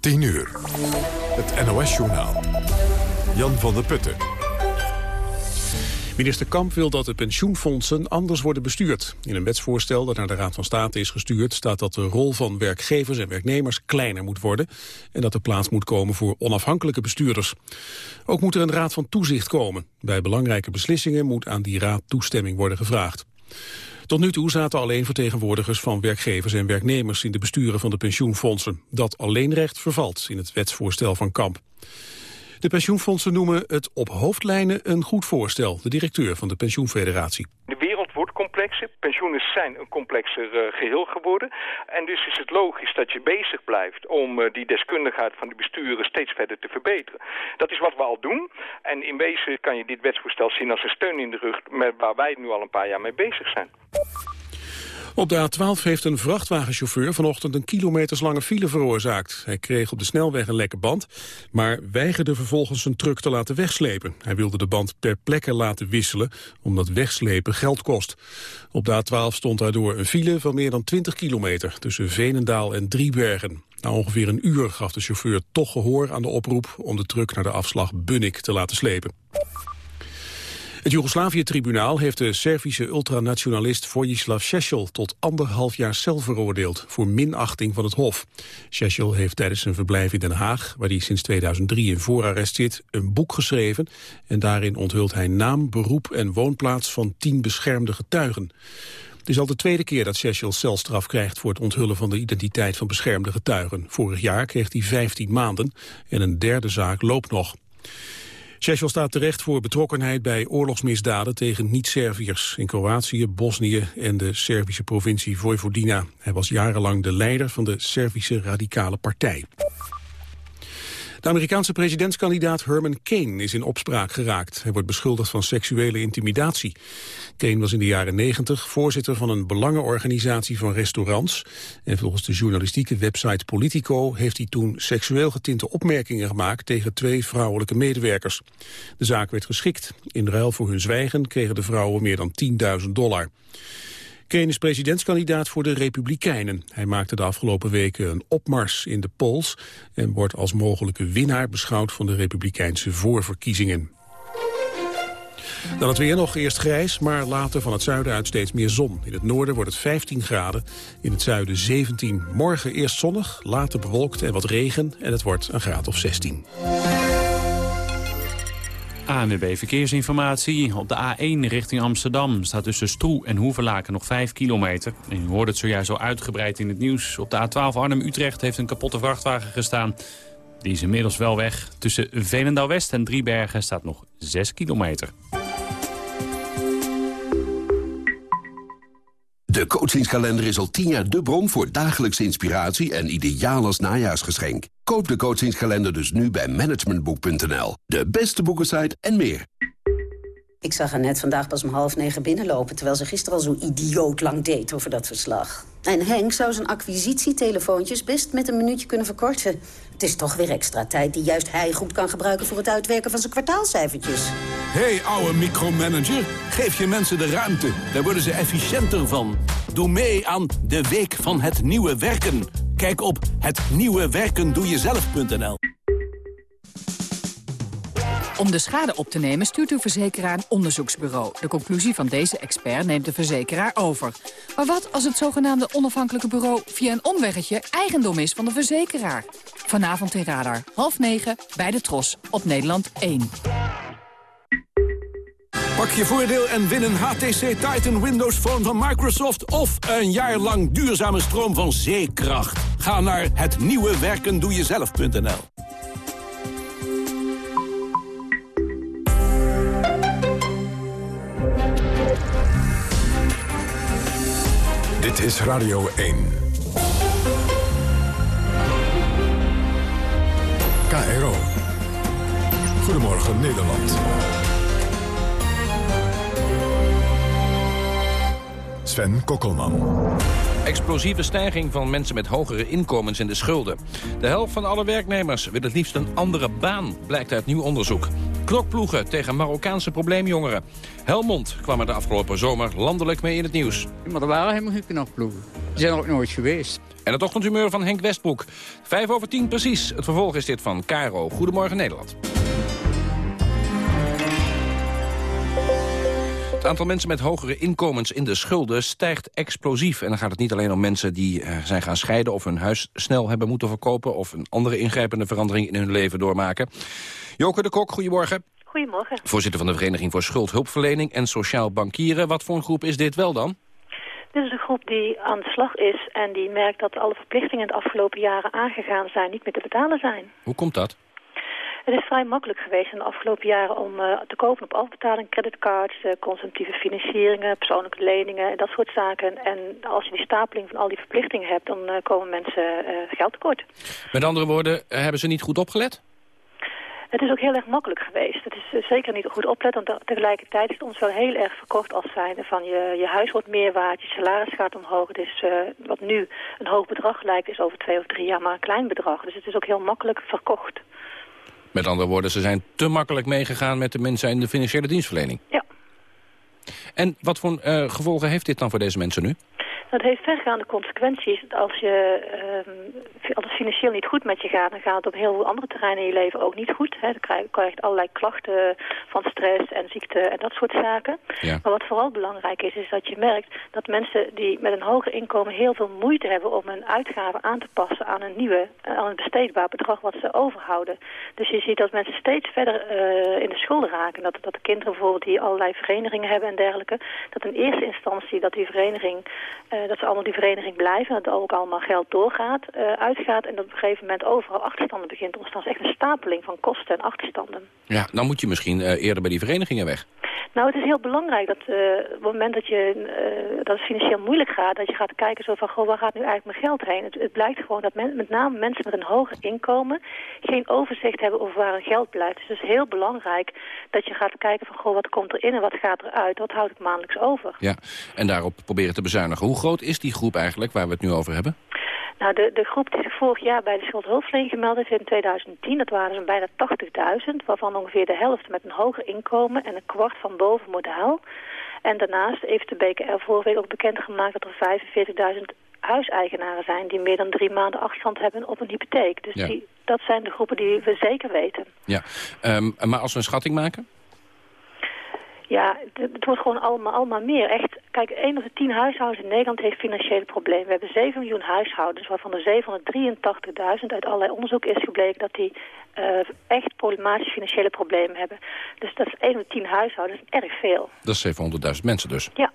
10 uur. Het NOS-journaal. Jan van der Putten. Minister Kamp wil dat de pensioenfondsen anders worden bestuurd. In een wetsvoorstel dat naar de Raad van State is gestuurd... staat dat de rol van werkgevers en werknemers kleiner moet worden... en dat er plaats moet komen voor onafhankelijke bestuurders. Ook moet er een raad van toezicht komen. Bij belangrijke beslissingen moet aan die raad toestemming worden gevraagd. Tot nu toe zaten alleen vertegenwoordigers van werkgevers en werknemers in de besturen van de pensioenfondsen. Dat alleenrecht vervalt in het wetsvoorstel van Kamp. De pensioenfondsen noemen het op hoofdlijnen een goed voorstel, de directeur van de pensioenfederatie. Complexer, pensioenen zijn een complexer uh, geheel geworden. En dus is het logisch dat je bezig blijft om uh, die deskundigheid van de besturen steeds verder te verbeteren. Dat is wat we al doen. En in wezen kan je dit wetsvoorstel zien als een steun in de rug met waar wij nu al een paar jaar mee bezig zijn. Op de A12 heeft een vrachtwagenchauffeur vanochtend een kilometerslange file veroorzaakt. Hij kreeg op de snelweg een lekke band, maar weigerde vervolgens zijn truck te laten wegslepen. Hij wilde de band ter plekke laten wisselen, omdat wegslepen geld kost. Op de A12 stond daardoor een file van meer dan 20 kilometer tussen Venendaal en Driebergen. Na ongeveer een uur gaf de chauffeur toch gehoor aan de oproep om de truck naar de afslag Bunnik te laten slepen. Het Joegoslavië-tribunaal heeft de Servische ultranationalist Vojislav Šešel tot anderhalf jaar cel veroordeeld voor minachting van het Hof. Šešel heeft tijdens zijn verblijf in Den Haag, waar hij sinds 2003 in voorarrest zit, een boek geschreven en daarin onthult hij naam, beroep en woonplaats van tien beschermde getuigen. Het is al de tweede keer dat Seychelles celstraf krijgt voor het onthullen van de identiteit van beschermde getuigen. Vorig jaar kreeg hij 15 maanden en een derde zaak loopt nog. Šešel staat terecht voor betrokkenheid bij oorlogsmisdaden tegen niet-Serviërs in Kroatië, Bosnië en de Servische provincie Vojvodina. Hij was jarenlang de leider van de Servische Radicale Partij. De Amerikaanse presidentskandidaat Herman Kane is in opspraak geraakt. Hij wordt beschuldigd van seksuele intimidatie. Kane was in de jaren 90 voorzitter van een belangenorganisatie van restaurants. En volgens de journalistieke website Politico heeft hij toen seksueel getinte opmerkingen gemaakt tegen twee vrouwelijke medewerkers. De zaak werd geschikt. In ruil voor hun zwijgen kregen de vrouwen meer dan 10.000 dollar. Kane is presidentskandidaat voor de Republikeinen. Hij maakte de afgelopen weken een opmars in de polls... en wordt als mogelijke winnaar beschouwd van de Republikeinse voorverkiezingen. Dan het weer nog eerst grijs, maar later van het zuiden uit steeds meer zon. In het noorden wordt het 15 graden, in het zuiden 17. Morgen eerst zonnig, later bewolkt en wat regen en het wordt een graad of 16. ANWB Verkeersinformatie. Op de A1 richting Amsterdam staat tussen Stroe en Hoeverlaken nog 5 kilometer. En u hoort het zojuist zo uitgebreid in het nieuws. Op de A12 Arnhem-Utrecht heeft een kapotte vrachtwagen gestaan. Die is inmiddels wel weg. Tussen Veenendaal-West en Driebergen staat nog 6 kilometer. De coachingskalender is al 10 jaar de bron voor dagelijkse inspiratie en ideaal als najaarsgeschenk. Koop de coachingskalender dus nu bij managementboek.nl. De beste boekensite en meer. Ik zag haar net vandaag pas om half negen binnenlopen... terwijl ze gisteren al zo idioot lang deed over dat verslag. En Henk zou zijn acquisitietelefoontjes best met een minuutje kunnen verkorten. Het is toch weer extra tijd die juist hij goed kan gebruiken... voor het uitwerken van zijn kwartaalcijfertjes. hey, ouwe micromanager, geef je mensen de ruimte. Daar worden ze efficiënter van. Doe mee aan de Week van het Nieuwe Werken. Kijk op hetnieuwewerkendoejezelf.nl om de schade op te nemen stuurt uw verzekeraar een onderzoeksbureau. De conclusie van deze expert neemt de verzekeraar over. Maar wat als het zogenaamde onafhankelijke bureau via een omweggetje eigendom is van de verzekeraar? Vanavond in Radar, half negen, bij de Tros, op Nederland 1. Pak je voordeel en win een HTC Titan Windows Phone van Microsoft... of een jaar lang duurzame stroom van zeekracht. Ga naar hetnieuwewerkendoejezelf.nl Dit is Radio 1. KRO. Goedemorgen Nederland. Sven Kokkelman. Explosieve stijging van mensen met hogere inkomens en de schulden. De helft van alle werknemers wil het liefst een andere baan, blijkt uit nieuw onderzoek. Knokploegen tegen Marokkaanse probleemjongeren. Helmond kwam er de afgelopen zomer landelijk mee in het nieuws. Maar er waren helemaal geen knokploegen. Die zijn er ook nooit geweest. En het ochtendhumeur van Henk Westbroek. Vijf over tien precies. Het vervolg is dit van Caro. Goedemorgen Nederland. Het aantal mensen met hogere inkomens in de schulden stijgt explosief. En dan gaat het niet alleen om mensen die uh, zijn gaan scheiden... of hun huis snel hebben moeten verkopen... of een andere ingrijpende verandering in hun leven doormaken. Joke de Kok, goedemorgen. Goedemorgen. Voorzitter van de Vereniging voor Schuldhulpverlening en Sociaal Bankieren. Wat voor een groep is dit wel dan? Dit is een groep die aan de slag is en die merkt dat alle verplichtingen de afgelopen jaren aangegaan zijn niet meer te betalen zijn. Hoe komt dat? Het is vrij makkelijk geweest in de afgelopen jaren om uh, te kopen op afbetaling, creditcards, uh, consumptieve financieringen, persoonlijke leningen en dat soort zaken. En als je die stapeling van al die verplichtingen hebt, dan uh, komen mensen geld tekort. Met andere woorden, hebben ze niet goed opgelet? Het is ook heel erg makkelijk geweest. Het is zeker niet goed opletten, want tegelijkertijd is het ons wel heel erg verkocht als zijnde van je, je huis wordt meer waard, je salaris gaat omhoog. Dus uh, wat nu een hoog bedrag lijkt, is over twee of drie jaar maar een klein bedrag. Dus het is ook heel makkelijk verkocht. Met andere woorden, ze zijn te makkelijk meegegaan met de mensen in de financiële dienstverlening. Ja. En wat voor uh, gevolgen heeft dit dan voor deze mensen nu? Dat heeft vergaande consequenties. Als, je, uh, als het financieel niet goed met je gaat, dan gaat het op heel veel andere terreinen in je leven ook niet goed. Hè. Dan krijg je krijgt allerlei klachten van stress en ziekte en dat soort zaken. Ja. Maar wat vooral belangrijk is, is dat je merkt dat mensen die met een hoger inkomen heel veel moeite hebben om hun uitgaven aan te passen aan een nieuwe, aan een besteedbaar bedrag wat ze overhouden. Dus je ziet dat mensen steeds verder uh, in de schulden raken. Dat, dat de kinderen bijvoorbeeld die allerlei verenigingen hebben en dergelijke, dat in eerste instantie dat die vereniging uh, dat ze allemaal die vereniging blijven, dat ook allemaal geld doorgaat, uh, uitgaat en dat op een gegeven moment overal achterstanden begint ontstaan. Is echt een stapeling van kosten en achterstanden. Ja, dan moet je misschien uh, eerder bij die verenigingen weg. Nou, het is heel belangrijk dat uh, op het moment dat, je, uh, dat het financieel moeilijk gaat... dat je gaat kijken zo van, goh, waar gaat nu eigenlijk mijn geld heen? Het, het blijkt gewoon dat men, met name mensen met een hoger inkomen... geen overzicht hebben over waar hun geld blijft. Dus het is heel belangrijk dat je gaat kijken van... goh, wat komt erin en wat gaat eruit? Wat houd ik maandelijks over? Ja, en daarop proberen te bezuinigen. Hoe groot is die groep eigenlijk waar we het nu over hebben? Nou, de, de groep die zich vorig jaar bij de schuldhulpverlening gemeld heeft in 2010, dat waren zo'n bijna 80.000, waarvan ongeveer de helft met een hoger inkomen en een kwart van boven modaal. En daarnaast heeft de BKR vorige week ook bekendgemaakt dat er 45.000 huiseigenaren zijn die meer dan drie maanden achterstand hebben op een hypotheek. Dus Ja. die, dat zijn de groepen die we zeker weten. Ja, um, maar als we een schatting maken? Ja, het, het wordt gewoon allemaal, allemaal meer. Echt, kijk, 1 op de 10 huishoudens in Nederland heeft financiële problemen. We hebben 7 miljoen huishoudens, waarvan er 783.000 uit allerlei onderzoek is gebleken dat die uh, echt problematische financiële problemen hebben. Dus dat is 1 op de 10 huishoudens, erg veel. Dat is 700.000 mensen dus? Ja.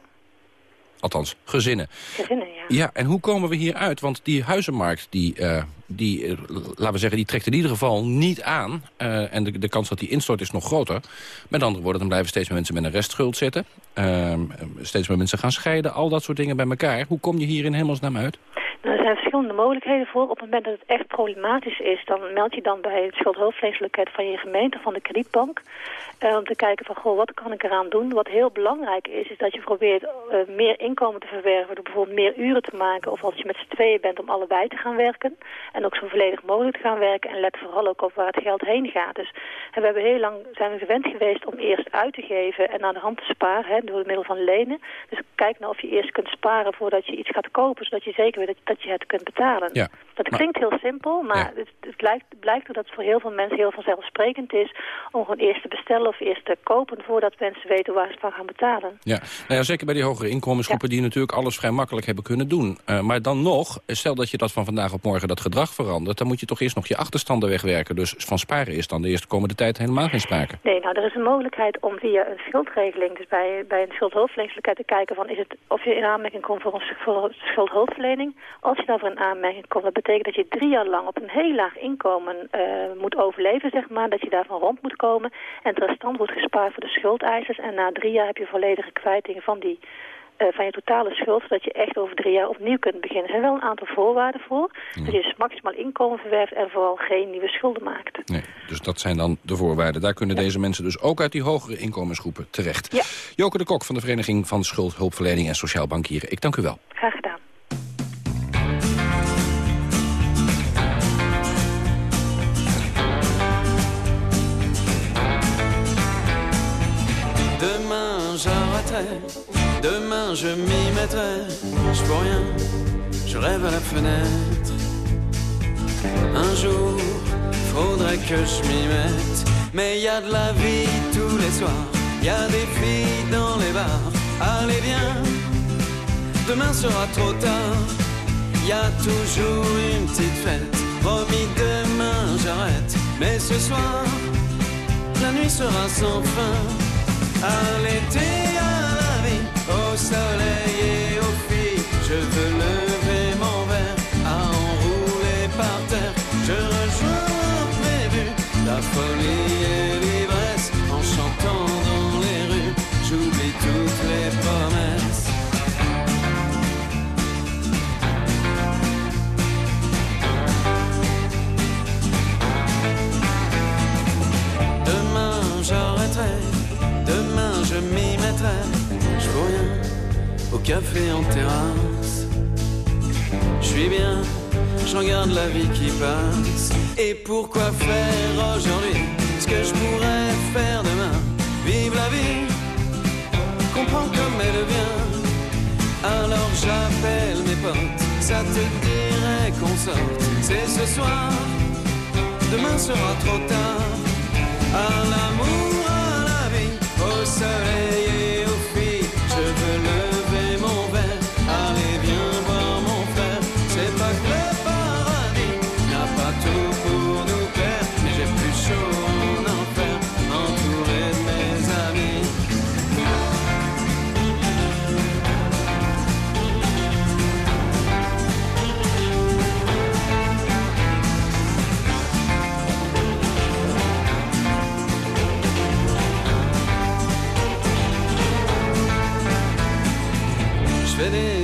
Althans, gezinnen. Gezinnen, ja. Ja, en hoe komen we hier uit? Want die huizenmarkt, die, uh, die, uh, laten we zeggen, die trekt in ieder geval niet aan. Uh, en de, de kans dat die instort is nog groter. Met andere woorden, dan blijven steeds meer mensen met een restschuld zitten. Ehm, steeds meer mensen gaan scheiden. Al dat soort dingen bij elkaar. Hoe kom je hier in hemelsnaam uit? Nou, er zijn verschillende mogelijkheden voor. Op het moment dat het echt problematisch is, dan meld je dan bij het schuldhulpverleningsloket van je gemeente, van de kredietbank. Uh, om te kijken van, goh, wat kan ik eraan doen? Wat heel belangrijk is, is dat je probeert uh, meer inkomen te verwerven door bijvoorbeeld meer uren te maken. Of als je met z'n tweeën bent om allebei te gaan werken. En ook zo volledig mogelijk te gaan werken. En let vooral ook op waar het geld heen gaat. Dus we hebben heel lang zijn we gewend geweest om eerst uit te geven en aan de hand te sparen, hè, door middel van lenen. Dus kijk nou of je eerst kunt sparen voordat je iets gaat kopen, zodat je zeker weet dat, dat je het kunt betalen. Ja, dat klinkt heel simpel, maar Ja. het, het blijkt, blijkt dat het voor heel veel mensen heel vanzelfsprekend is om gewoon eerst te bestellen of eerst te kopen voordat mensen weten waar ze van gaan betalen. Ja, nou ja, zeker bij die hogere inkomensgroepen die natuurlijk alles vrij makkelijk hebben kunnen doen. Uh, maar dan nog, stel dat je dat van vandaag op morgen dat gedrag verandert... dan moet je toch eerst nog je achterstanden wegwerken. Dus van sparen is dan de eerste komende tijd helemaal geen sprake. Nee, nou er is een mogelijkheid om via een schuldregeling, dus bij, bij een schuldhulpverleningsloket te kijken van is het of je in aanmerking komt voor een, voor een schuldhulpverlening. Als je daarvoor in aanmerking komt, dat betekent dat je drie jaar lang op een heel laag inkomen uh, moet overleven, zeg maar. Dat je daarvan rond moet komen. En het restant wordt gespaard voor de schuldeisers. En na drie jaar heb je volledige kwijting van die uh, van je totale schuld, zodat je echt over drie jaar opnieuw kunt beginnen. Er zijn wel een aantal voorwaarden voor. Ja. Dat je dus maximaal inkomen verwerft en vooral geen nieuwe schulden maakt. Nee, dus dat zijn dan de voorwaarden. Daar kunnen ja. deze mensen dus ook uit die hogere inkomensgroepen terecht. Ja. Joke de Kok van de Vereniging van Schuldhulpverlening en Sociaal Bankieren. Ik dank u wel. Graag gedaan. Je m'y mettrai, je peux rien, je rêve à la fenêtre. Un jour, faudrait que je m'y mette. Mais y a de la vie tous les soirs, y a des filles dans les bars. Allez viens, demain sera trop tard. Y a toujours une petite fête, promis demain j'arrête. Mais ce soir, la nuit sera sans fin. À l'été, au soleil et aux filles, je veux lever mon verre à enrouler par terre. Je rejoins prévu la folie et l'ivresse en chantant dans les rues. J'oublie toutes les promesses. Demain j'arrêterai, demain je m'y mettrai. Café en terrasse. Je suis bien, je regarde la vie qui passe. Et pourquoi faire aujourd'hui ce que je pourrais faire demain? Vive la vie, comprendre comme elle vient. Alors j'appelle mes potes, ça te dirait qu'on sorte. C'est ce soir, demain sera trop tard. À l'amour,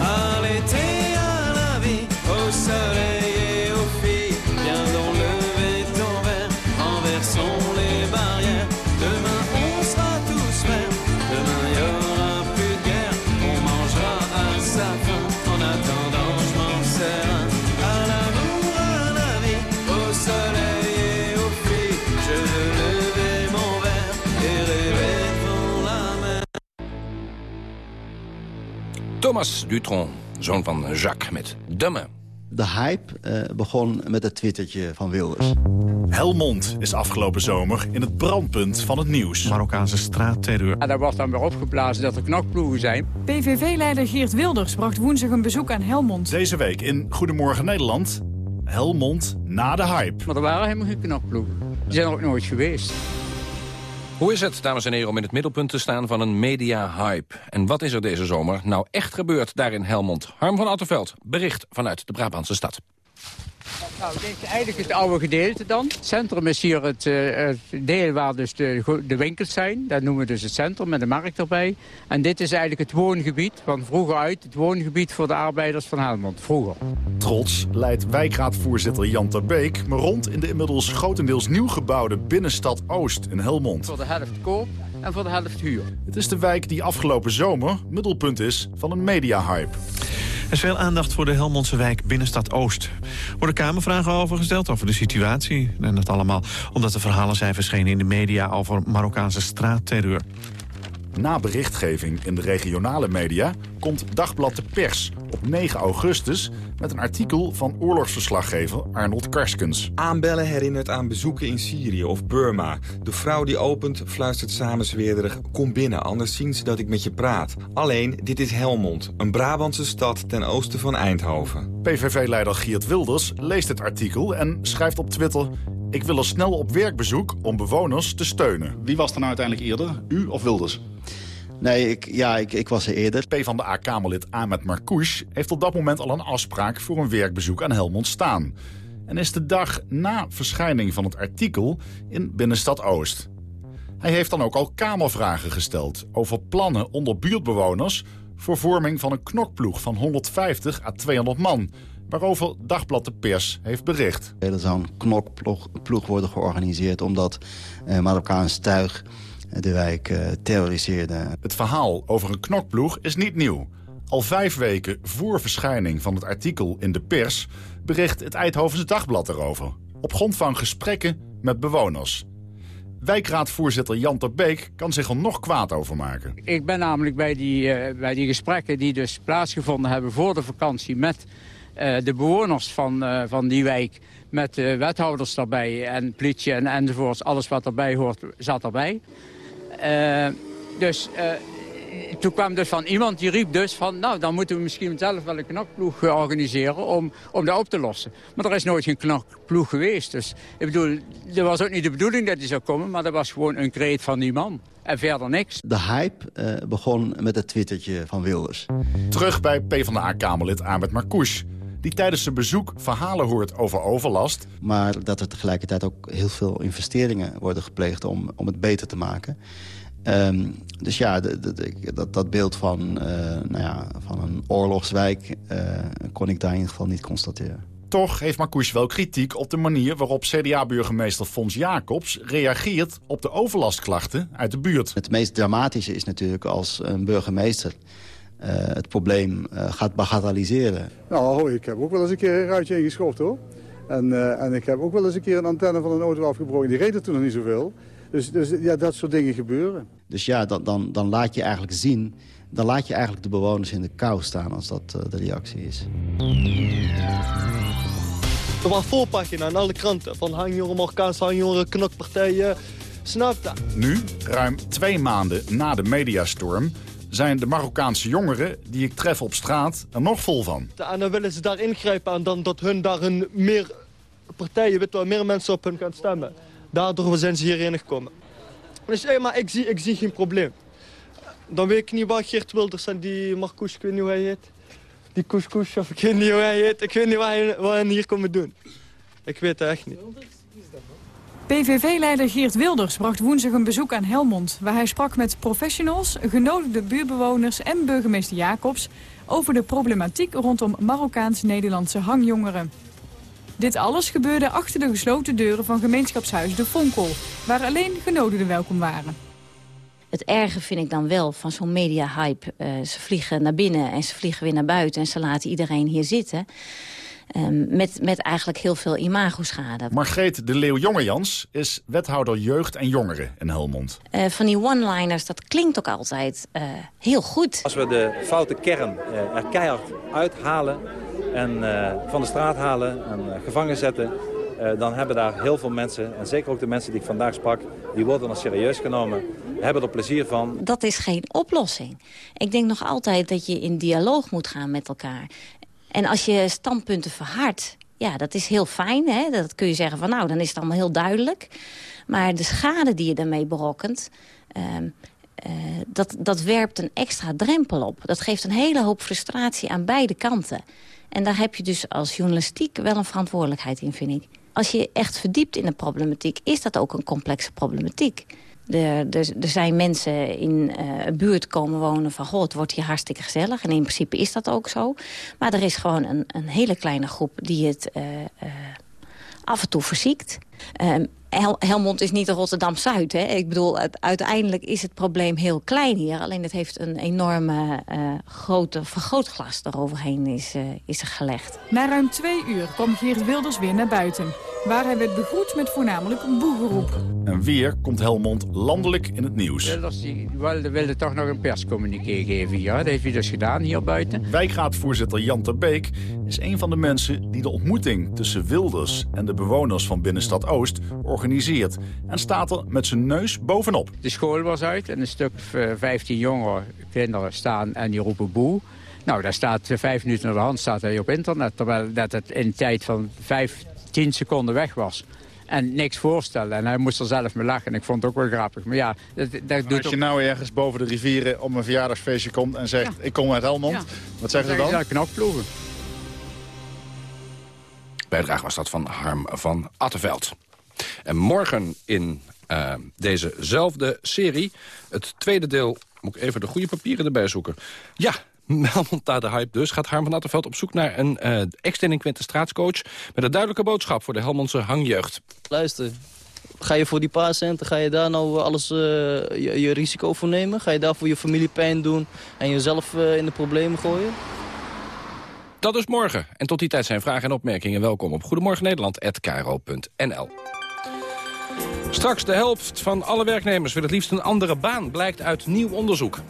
À l'été, à la vie, au soleil Thomas Dutron, zoon van Jacques met Dumme. De hype eh, begon met het twittertje van Wilders. Helmond is afgelopen zomer in het brandpunt van het nieuws. Marokkaanse straatterreur. En daar wordt dan weer opgeblazen dat er knokploegen zijn. PVV-leider Geert Wilders bracht woensdag een bezoek aan Helmond. Deze week in Goedemorgen Nederland. Helmond na de hype. Maar er waren helemaal geen knokploegen. Die zijn er ook nooit geweest. Hoe is het, dames en heren, om in het middelpunt te staan van een media-hype? En wat is er deze zomer nou echt gebeurd daar in Helmond? Harm van Attenveld, bericht vanuit de Brabantse stad. Nou, dit is eigenlijk het oude gedeelte dan. Het centrum is hier het, eh, het deel waar dus de, de winkels zijn. Dat noemen we dus het centrum met de markt erbij. En dit is eigenlijk het woongebied van vroeger uit. Het woongebied voor de arbeiders van Helmond. Vroeger. Trots leidt wijkraadvoorzitter Jan Terbeek me rond in de inmiddels grotendeels nieuw gebouwde binnenstad Oost in Helmond. Voor de helft koop en voor de helft huur. Het is de wijk die afgelopen zomer middelpunt is van een media-hype. Er is veel aandacht voor de Helmondse wijk Binnenstad Oost. Worden kamervragen over gesteld over de situatie. En dat allemaal omdat er verhalen zijn verschenen in de media... over Marokkaanse straatterreur. Na berichtgeving in de regionale media komt Dagblad de Pers op 9 augustus... met een artikel van oorlogsverslaggever Arnold Karskens. Aanbellen herinnert aan bezoeken in Syrië of Burma. De vrouw die opent fluistert samenzweerderig... kom binnen, anders zien ze dat ik met je praat. Alleen, dit is Helmond, een Brabantse stad ten oosten van Eindhoven. PVV-leider Geert Wilders leest het artikel en schrijft op Twitter... ik wil er snel op werkbezoek om bewoners te steunen. Wie was er nou uiteindelijk eerder, u of Wilders? Nee, ik, ja, ik, ik was er eerder. PvdA-Kamerlid Ahmed Marcouch heeft op dat moment al een afspraak... voor een werkbezoek aan Helmond staan. En is de dag na verschijning van het artikel in Binnenstad Oost. Hij heeft dan ook al Kamervragen gesteld over plannen onder buurtbewoners... voor vorming van een knokploeg van 150 à 200 man... waarover Dagblad de Pers heeft bericht. Er zou een knokploeg worden georganiseerd omdat uh, Marokkaans tuig de wijk uh, terroriseerde. Het verhaal over een knokploeg is niet nieuw. Al vijf weken voor verschijning van het artikel in de pers... bericht het Eindhovense Dagblad erover. Op grond van gesprekken met bewoners. Wijkraadvoorzitter Jan ter Beek kan zich er nog kwaad over maken. Ik ben namelijk bij die, uh, bij die gesprekken die dus plaatsgevonden hebben voor de vakantie... met de bewoners van, uh, van die wijk, met de wethouders daarbij en politie en enzovoorts. Alles wat erbij hoort, zat erbij. dus toen kwam dus van iemand die riep dus van... nou, dan moeten we misschien zelf wel een knokploeg organiseren om, om dat op te lossen. Maar er is nooit geen knokploeg geweest. Dus ik bedoel, er was ook niet de bedoeling dat die zou komen... maar dat was gewoon een kreet van die man. En verder niks. De hype uh, begon met het twittertje van Wilders. Terug bij PvdA-Kamerlid Ahmed Marcouch die tijdens zijn bezoek verhalen hoort over overlast. Maar dat er tegelijkertijd ook heel veel investeringen worden gepleegd om, om het beter te maken. Um, dus ja, de, de, dat, dat beeld van, uh, nou ja, van een oorlogswijk uh, kon ik daar in ieder geval niet constateren. Toch heeft Marcouch wel kritiek op de manier waarop CDA-burgemeester Fons Jacobs reageert op de overlastklachten uit de buurt. Het meest dramatische is natuurlijk als een burgemeester uh, het probleem gaat bagatelliseren. Nou, ik heb ook wel eens een keer een ruitje ingeschopt hoor. En, en ik heb ook wel eens een keer een antenne van een auto afgebroken. Die reed er toen nog niet zoveel. Dus, dus ja, dat soort dingen gebeuren. Dus ja, dan, dan, dan laat je eigenlijk zien... dan laat je eigenlijk de bewoners in de kou staan als dat uh, de reactie is. Er was voorpagina aan alle kranten. Van hangjongeren, Marokkaanse hangjongeren, knokpartijen. Snap dat? Nu, ruim twee maanden na de mediastorm zijn de Marokkaanse jongeren die ik tref op straat er nog vol van. En dan willen ze daar ingrijpen en dan dat hun daar een meer partijen, weet wel, meer mensen op hun gaan stemmen. Daardoor zijn ze hierheen gekomen. Dus, maar ik zie, ik zie geen probleem. Dan weet ik niet waar Geert Wilders en die Marcouch, ik weet niet hoe hij heet. Die couscous, of ik weet niet hoe hij heet. Ik weet niet wat hij, wat hij hier komen doen. Ik weet het echt niet. PVV-leider Geert Wilders bracht woensdag een bezoek aan Helmond... waar hij sprak met professionals, genodigde buurbewoners en burgemeester Jacobs... over de problematiek rondom Marokkaans-Nederlandse hangjongeren. Dit alles gebeurde achter de gesloten deuren van gemeenschapshuis De Vonkel... waar alleen genodigden welkom waren. Het erge vind ik dan wel van zo'n media-hype. Uh, ze vliegen naar binnen en ze vliegen weer naar buiten... en ze laten iedereen hier zitten... Um, met, met eigenlijk heel veel imagoschade. Margreet de Leeuw-Jongejans is wethouder jeugd en jongeren in Helmond. Uh, van die one-liners, dat klinkt ook altijd uh, heel goed. Als we de foute kern er keihard uithalen en uh, van de straat halen en uh, gevangen zetten... Uh, dan hebben daar heel veel mensen, en zeker ook de mensen die ik vandaag sprak... die worden dan serieus genomen, hebben er plezier van. Dat is geen oplossing. Ik denk nog altijd dat je in dialoog moet gaan met elkaar. En als je standpunten verhardt, ja, dat is heel fijn. Hè? Dat kun je zeggen van nou, dan is het allemaal heel duidelijk. Maar de schade die je daarmee berokkent... Uh, dat, dat werpt een extra drempel op. Dat geeft een hele hoop frustratie aan beide kanten. En daar heb je dus als journalistiek wel een verantwoordelijkheid in, vind ik. Als je echt verdiept in de problematiek, is dat ook een complexe problematiek. Er, er, er zijn mensen in uh, een buurt komen wonen van... goh, het wordt hier hartstikke gezellig. En in principe is dat ook zo. Maar er is gewoon een, een hele kleine groep die het uh, uh, af en toe verziekt. Ehm, Hel Helmond is niet Rotterdam-Zuid. Ik bedoel, het, uiteindelijk is het probleem heel klein hier. Alleen het heeft een enorme uh, grote vergrootglas eroverheen is, uh, is er gelegd. Na ruim twee uur kwam Geert Wilders weer naar buiten. Waar hij werd begroet met voornamelijk een boegeroep. En weer komt Helmond landelijk in het nieuws. Wilders die wilde, wilde toch nog een perscommuniqué geven. Ja, dat heeft hij dus gedaan hier buiten. Wijkraadvoorzitter Jan ter Beek is een van de mensen... die de ontmoeting tussen Wilders en de bewoners van Binnenstad Oost organiseert. En staat er met zijn neus bovenop. De school was uit en een stuk 15 jonge kinderen staan en die roepen boe. Nou, daar staat vijf minuten naar de hand staat hij op internet. Terwijl dat het in een tijd van vijf, tien seconden weg was. En niks voorstellen. En hij moest er zelf mee lachen. En ik vond het ook wel grappig. Maar ja, dat, dat doet Als je nou ergens boven de rivieren op een verjaardagsfeestje komt en zegt... ik kom uit Helmond, ja. wat zeggen ze dan? Ja, knokploegen. Bijdrage was dat van Harm van Attenveld. En morgen in uh, dezezelfde serie, het tweede deel... moet ik even de goede papieren erbij zoeken. Ja, Helmond na de hype dus. Gaat Harm van Attenveld op zoek naar een uh, ex-delinquente straatscoach... met een duidelijke boodschap voor de Helmondse hangjeugd. Luister, ga je voor die paar centen, ga je daar nou alles uh, je, risico voor nemen? Ga je daar voor je familie pijn doen en jezelf in de problemen gooien? Dat is morgen. En tot die tijd zijn vragen en opmerkingen welkom op Goedemorgen Nederland@kro.nl. Straks de helft van alle werknemers wil het liefst een andere baan, blijkt uit nieuw onderzoek.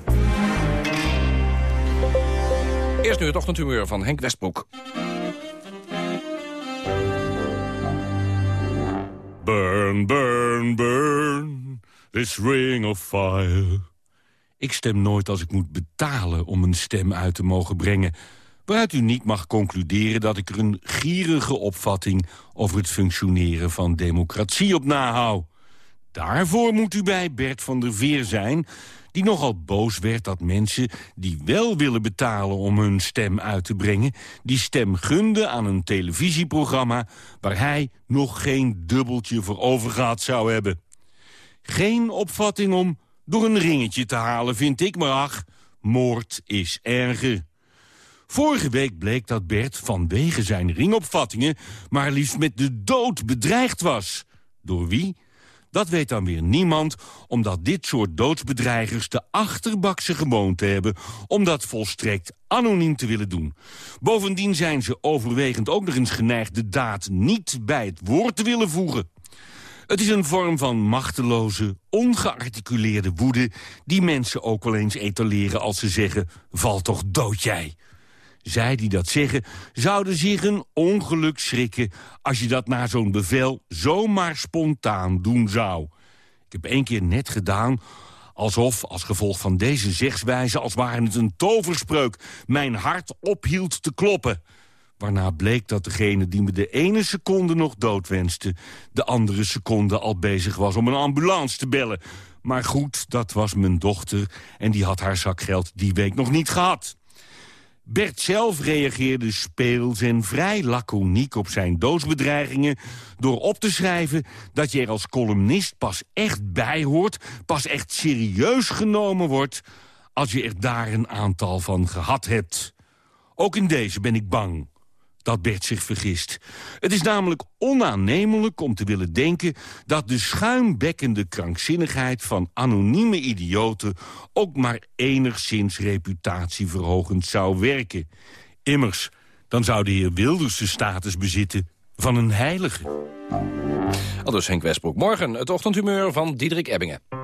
Eerst nu het ochtendhumeur van Henk Westbroek. Burn, burn, burn, this ring of fire. Ik stem nooit als ik moet betalen om een stem uit te mogen brengen... waaruit u niet mag concluderen dat ik er een gierige opvatting... over het functioneren van democratie op nahoud. Daarvoor moet u bij Bert van der Veer zijn... die nogal boos werd dat mensen die wel willen betalen... om hun stem uit te brengen... die stem gunden aan een televisieprogramma... waar hij nog geen dubbeltje voor overgehad zou hebben. Geen opvatting om door een ringetje te halen, vind ik, maar ach, moord is erger. Vorige week bleek dat Bert vanwege zijn ringopvattingen... maar liefst met de dood bedreigd was. Door wie? Dat weet dan weer niemand, omdat dit soort doodsbedreigers... de achterbakse gewoonte hebben om dat volstrekt anoniem te willen doen. Bovendien zijn ze overwegend ook nog eens geneigd... de daad niet bij het woord te willen voegen. Het is een vorm van machteloze, ongearticuleerde woede... die mensen ook wel eens etaleren als ze zeggen... val toch dood jij. Zij die dat zeggen, zouden zich een ongeluk schrikken... als je dat na zo'n bevel zomaar spontaan doen zou. Ik heb één keer net gedaan alsof, als gevolg van deze zegswijze... als ware het een toverspreuk, mijn hart ophield te kloppen. Waarna bleek dat degene die me de ene seconde nog doodwenste... de andere seconde al bezig was om een ambulance te bellen. Maar goed, dat was mijn dochter en die had haar zakgeld die week nog niet gehad. Bert zelf reageerde speels en vrij laconiek op zijn doodsbedreigingen... door op te schrijven dat je er als columnist pas echt bij hoort... pas echt serieus genomen wordt als je er daar een aantal van gehad hebt. Ook in deze ben ik bang dat Bert zich vergist. Het is namelijk onaannemelijk om te willen denken... dat de schuimbekkende krankzinnigheid van anonieme idioten... ook maar enigszins reputatieverhogend zou werken. Immers, dan zou de heer Wilders de status bezitten van een heilige. Aldus Henk Westbroek. Morgen het ochtendhumeur van Diederik Ebbingen.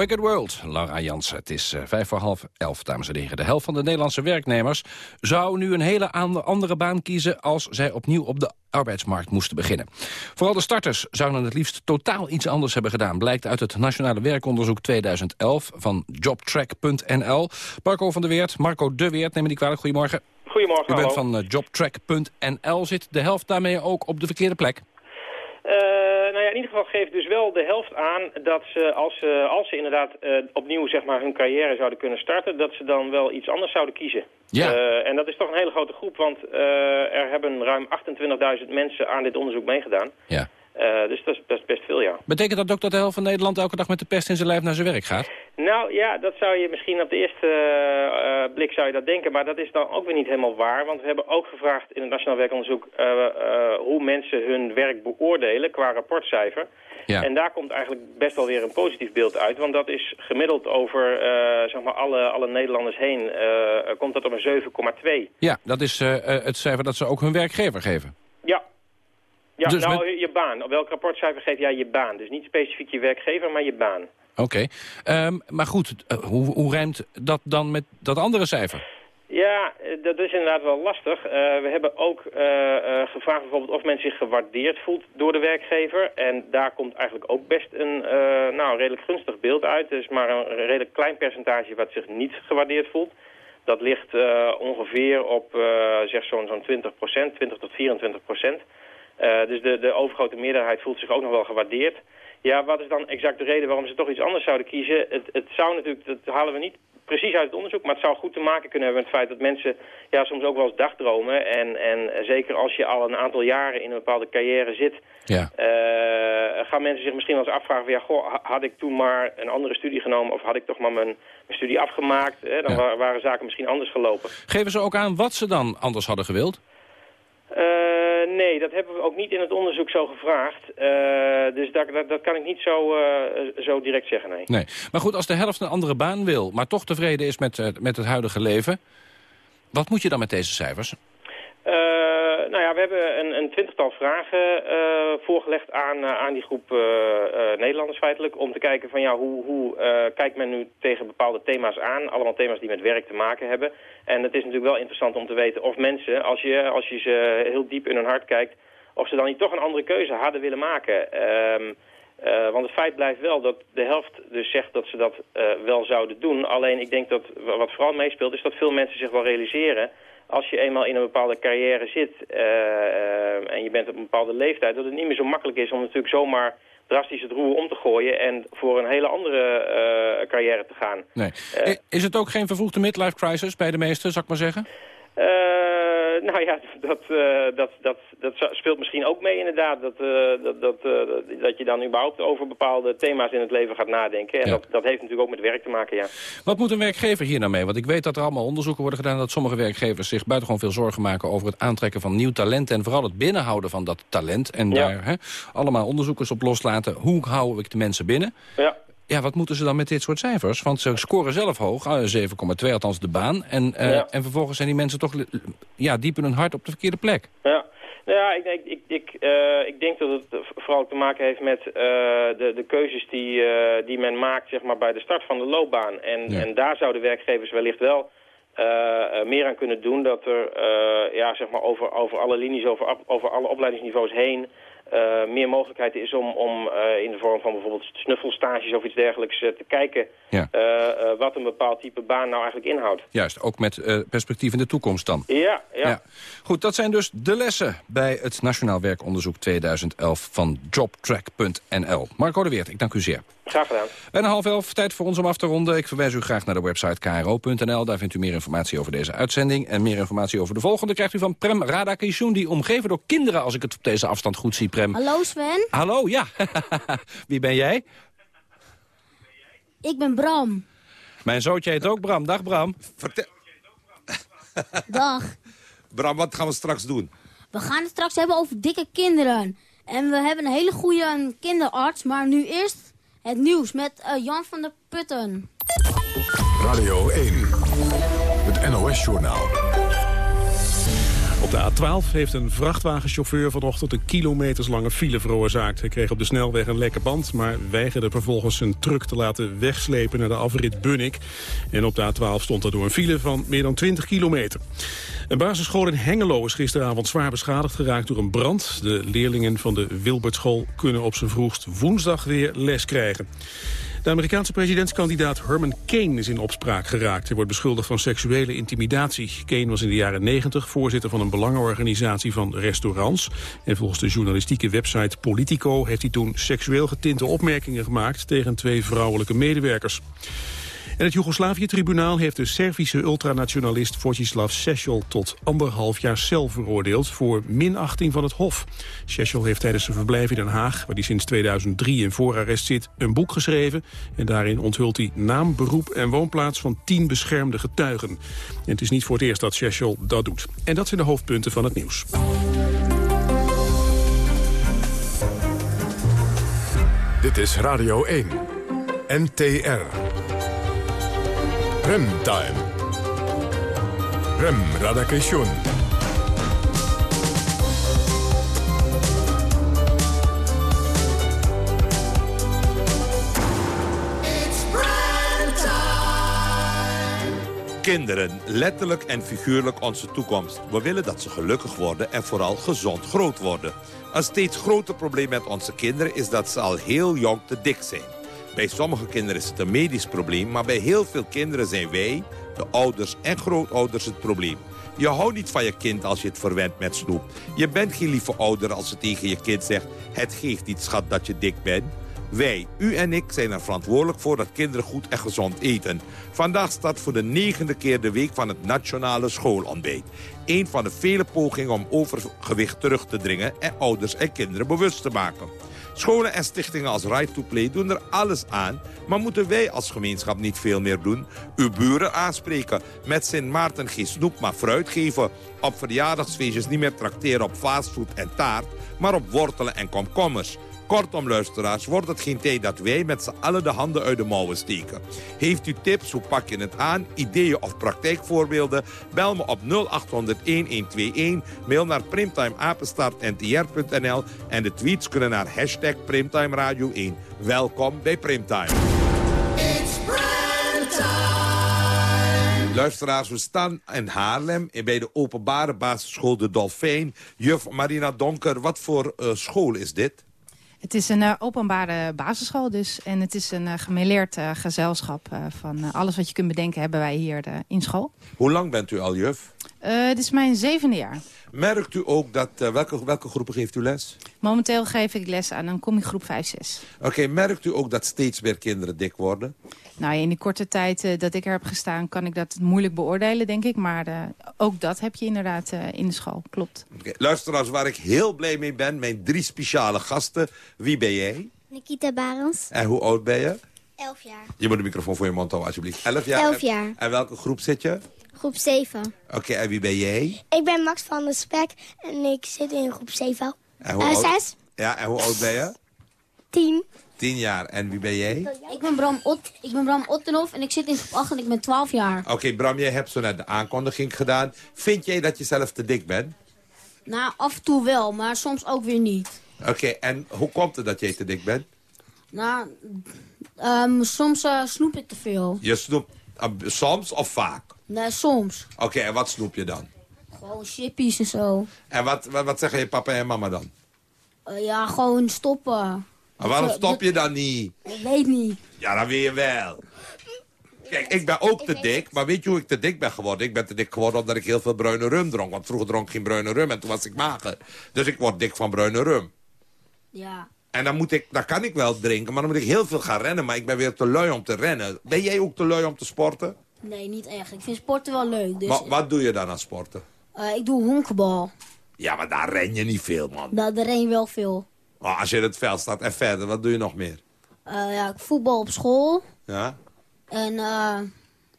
Wicked World, Laura Jansen. Het is uh, vijf voor half elf, dames en heren. De helft van de Nederlandse werknemers zou nu een hele andere baan kiezen... als zij opnieuw op de arbeidsmarkt moesten beginnen. Vooral de starters zouden het liefst totaal iets anders hebben gedaan... blijkt uit het Nationale Werkonderzoek 2011 van jobtrack.nl. Marco van der Weert, Marco de Weert, neem me die kwalijk. Goedemorgen. Goedemorgen, U bent hallo. van uh, jobtrack.nl. Zit de helft daarmee ook op de verkeerde plek? Uh, nou ja, in ieder geval geeft dus wel de helft aan dat ze, als, ze, als ze inderdaad uh, opnieuw zeg maar, hun carrière zouden kunnen starten, dat ze dan wel iets anders zouden kiezen. Ja. Uh, en dat is toch een hele grote groep, want er hebben ruim 28.000 mensen aan dit onderzoek meegedaan. Ja. Dus dat is best, best veel, ja. Betekent dat ook dat de helft van Nederland elke dag met de pest in zijn lijf naar zijn werk gaat? Nou ja, dat zou je misschien op de eerste uh, blik zou je dat denken, maar dat is dan ook weer niet helemaal waar. Want we hebben ook gevraagd in het Nationaal Werkonderzoek uh, hoe mensen hun werk beoordelen qua rapportcijfer. Ja. En daar komt eigenlijk best wel weer een positief beeld uit. Want dat is gemiddeld over zeg maar alle, alle Nederlanders heen, komt dat op een 7,2. Ja, dat is het cijfer dat ze ook hun werkgever geven. Ja, Dus nou, met- je baan. Op welk rapportcijfer geef jij je baan? Dus niet specifiek je werkgever, maar je baan. Oké. Ehm, maar goed, eh, hoe, hoe rijmt dat dan met dat andere cijfer? Ja, eh, dat is inderdaad wel lastig. Eh, we hebben ook gevraagd bijvoorbeeld of men zich gewaardeerd voelt door de werkgever. En daar komt eigenlijk ook best een nou, redelijk gunstig beeld uit. Er is maar een redelijk klein percentage wat zich niet gewaardeerd voelt. Dat ligt ongeveer op zeg zo'n zo'n 20% 20 tot 24 procent. Eh, dus de, de overgrote meerderheid voelt zich ook nog wel gewaardeerd. Ja, wat is dan exact de reden waarom ze toch iets anders zouden kiezen? Het, het zou natuurlijk, dat halen we niet precies uit het onderzoek, maar het zou goed te maken kunnen hebben met het feit dat mensen ja, soms ook wel eens dagdromen. En, en zeker als je al een aantal jaren in een bepaalde carrière zit, Ja. eh, gaan mensen zich misschien wel eens afvragen van ja, goh, ha- had ik toen maar een andere studie genomen of had ik toch maar mijn, mijn studie afgemaakt? Hè? Dan wa- waren zaken misschien anders gelopen. Geven ze ook aan wat ze dan anders hadden gewild? Eh, nee, dat hebben we ook niet in het onderzoek zo gevraagd. Eh, dus dat, dat, kan ik niet zo, eh, zo direct zeggen, nee. Nee. Maar goed, als de helft een andere baan wil, maar toch tevreden is met, met het huidige leven... wat moet je dan met deze cijfers? Eh, nou ja, we hebben een, een twintigtal vragen eh, voorgelegd aan, eh, aan die groep Nederlanders feitelijk... om te kijken van ja, hoe, hoe kijkt men nu tegen bepaalde thema's aan? Allemaal thema's die met werk te maken hebben. En het is natuurlijk wel interessant om te weten of mensen, als je, als je ze heel diep in hun hart kijkt... of ze dan niet toch een andere keuze hadden willen maken... Ehm, eh, want het feit blijft wel dat de helft dus zegt dat ze dat wel zouden doen. Alleen ik denk dat wa- wat vooral meespeelt is dat veel mensen zich wel realiseren... als je eenmaal in een bepaalde carrière zit eh, eh, en je bent op een bepaalde leeftijd... dat het niet meer zo makkelijk is om natuurlijk zomaar drastisch het roer om te gooien... en voor een hele andere eh, carrière te gaan. Nee. Is het ook geen vervroegde midlife crisis bij de meesten, zou ik maar zeggen? Nou ja, dat, eh, dat, dat, dat speelt misschien ook mee inderdaad. Dat, eh, dat, dat, eh, dat je dan überhaupt over bepaalde thema's in het leven gaat nadenken. En Ja. dat, dat heeft natuurlijk ook met werk te maken, ja. Wat moet een werkgever hier nou mee? Want ik weet dat er allemaal onderzoeken worden gedaan... dat sommige werkgevers zich buitengewoon veel zorgen maken... over het aantrekken van nieuw talent... en vooral het binnenhouden van dat talent. En Ja. daar hè, allemaal onderzoekers op loslaten. Hoe hou ik de mensen binnen? Ja. Ja, wat moeten ze dan met dit soort cijfers? Want ze scoren zelf hoog, eh, 7,2 althans de baan. En, eh, Ja. en vervolgens zijn die mensen toch ja, diep in hun hart op de verkeerde plek. Ja, nou ja ik, ik, ik, ik, eh, ik denk dat het vooral te maken heeft met eh, de, de keuzes die, eh, die men maakt zeg maar, bij de start van de loopbaan. En, Ja. en daar zouden werkgevers wellicht wel eh, eh, meer aan kunnen doen. Dat er eh, ja, zeg maar over, over alle linies, over, over alle opleidingsniveaus heen... eh, meer mogelijkheid is om, om eh, in de vorm van bijvoorbeeld snuffelstages of iets dergelijks eh, te kijken Ja. wat een bepaald type baan nou eigenlijk inhoudt. Juist, ook met perspectief in de toekomst dan. Ja, ja. Goed, dat zijn dus de lessen bij het Nationaal Werkonderzoek 2011 van jobtrack.nl. Marco de Weert, ik dank u zeer. Graag gedaan. Bijna half elf, tijd voor ons om af te ronden. Ik verwijs u graag naar de website kro.nl. Daar vindt u meer informatie over deze uitzending. En meer informatie over de volgende krijgt u van Prem Radakishun... die omgeven door kinderen, als ik het op deze afstand goed zie, Prem. Hallo Sven, Hallo, ja. Wie ben jij? ik ben Bram. Mijn zootje heet ook Bram. Dag Bram. Dag. Bram, wat gaan we straks doen? We gaan het straks hebben over dikke kinderen. En we hebben een hele goede kinderarts, maar nu eerst het nieuws met eh, Jan van der Putten. Radio 1, het NOS-journaal. Op de A12 heeft een vrachtwagenchauffeur vanochtend een kilometerslange file veroorzaakt. Hij kreeg op de snelweg een lekke band, maar weigerde vervolgens zijn truck te laten wegslepen naar de afrit Bunnik. En op de A12 stond er door een file van meer dan 20 kilometer. Een basisschool in Hengelo is gisteravond zwaar beschadigd geraakt door een brand. De leerlingen van de Wilbertschool kunnen op zijn vroegst woensdag weer les krijgen. De Amerikaanse presidentskandidaat Herman Kane is in opspraak geraakt. Hij wordt beschuldigd van seksuele intimidatie. Kane was in de jaren 90 voorzitter van een belangenorganisatie van restaurants. En volgens de journalistieke website Politico heeft hij toen seksueel getinte opmerkingen gemaakt tegen twee vrouwelijke medewerkers. En het Joegoslavië-tribunaal heeft de Servische ultranationalist Vojislav Sechel tot anderhalf jaar cel veroordeeld voor minachting van het Hof. Sechel heeft tijdens zijn verblijf in Den Haag, waar hij sinds 2003 in voorarrest zit, een boek geschreven. En daarin onthult hij naam, beroep en woonplaats van tien beschermde getuigen. En het is niet voor het eerst dat Sechel dat doet. En dat zijn de hoofdpunten van het nieuws. Dit is Radio 1. NTR. Remtime. Rem Radakation. Kinderen, letterlijk en figuurlijk onze toekomst. We willen dat ze gelukkig worden en vooral gezond groot worden. Een steeds groter probleem met onze kinderen is dat ze al heel jong te dik zijn. Bij sommige kinderen is het een medisch probleem, maar bij heel veel kinderen zijn wij, de ouders en grootouders het probleem. Je houdt niet van je kind als je het verwendt met snoep. Je bent geen lieve ouder als je tegen je kind zegt... het geeft niet, schat, dat je dik bent. Wij, u en ik, zijn er verantwoordelijk voor dat kinderen goed en gezond eten. Vandaag staat voor de negende keer de week van het nationale schoolontbijt. Een van de vele pogingen om overgewicht terug te dringen... en ouders en kinderen bewust te maken. Scholen en stichtingen als Right to Play doen er alles aan... maar moeten wij als gemeenschap niet veel meer doen? Uw buren aanspreken, met Sint Maarten geen snoep maar fruit geven... op verjaardagsfeestjes niet meer trakteren op fastfood en taart... maar op wortelen en komkommers... Kortom, luisteraars, wordt het geen tijd dat wij met z'n allen de handen uit de mouwen steken. Heeft u tips, hoe pak je het aan, ideeën of praktijkvoorbeelden? Bel me op 0800-1121, mail naar primtimeapenstaartntr.nl en de tweets kunnen naar hashtag Primtime Radio 1. Welkom bij Primtime. Luisteraars, we staan in Haarlem bij de openbare basisschool De Dolfijn. Juf Marina Donker, wat voor uh, school is dit? Het is een uh, openbare basisschool dus. En het is een uh, gemêleerd uh, gezelschap van alles wat je kunt bedenken hebben wij hier in school. Hoe lang bent u al juf? Het is mijn zevende jaar. Merkt u ook dat, welke, welke groepen geeft u les? Momenteel geef ik les aan een commiegroep 5-6. Oké, okay, merkt u ook dat steeds meer kinderen dik worden? Nou, in die korte tijd uh, dat ik er heb gestaan kan ik dat moeilijk beoordelen, denk ik. Maar uh, ook dat heb je inderdaad uh, in de school, klopt. Okay. Luisteraars, waar ik heel blij mee ben, mijn drie speciale gasten. Wie ben jij? Nikita Barens. En hoe oud ben je? Elf jaar. Je moet de microfoon voor je mond houden, alsjeblieft. Elf jaar? Elf jaar. En, en welke groep zit je? Groep 7. Oké, okay, en wie ben jij? Ik ben Max van der Spek en ik zit in groep 7. En hoe uh, oud? 6. Ja, en hoe oud ben je? 10. 10 jaar. En wie ben jij? Ik ben Bram, Ot ik ben Bram Ottenhoff en ik zit in groep 8 en ik ben 12 jaar. Oké, okay, Bram, jij hebt zo net de aankondiging gedaan. Vind jij dat je zelf te dik bent? Nou, af en toe wel, maar soms ook weer niet. Oké, okay, en hoe komt het dat jij te dik bent? Nou, um, soms uh, snoep ik te veel. Je snoept soms of vaak? Nee, soms. Oké, okay, en wat snoep je dan? Gewoon chippies en zo. En wat, wat, wat zeggen je papa en mama dan? Uh, ja, gewoon stoppen. Maar waarom stop je dan niet? Ik weet niet. Ja, dan weet je wel. Kijk, ik ben ook te dik, maar weet je hoe ik te dik ben geworden? Ik ben te dik geworden omdat ik heel veel bruine rum dronk. Want vroeger dronk ik geen bruine rum en toen was ik mager. Dus ik word dik van bruine rum. Ja. En dan, moet ik, dan kan ik wel drinken, maar dan moet ik heel veel gaan rennen. Maar ik ben weer te lui om te rennen. Ben jij ook te lui om te sporten? Nee, niet echt. Ik vind sporten wel leuk. Dus... Maar, wat doe je dan aan sporten? Uh, ik doe honkbal. Ja, maar daar ren je niet veel, man. Daar, daar ren je wel veel. Oh, als je in het veld staat en verder, wat doe je nog meer? Uh, ja, voetbal op school. Ja? En uh,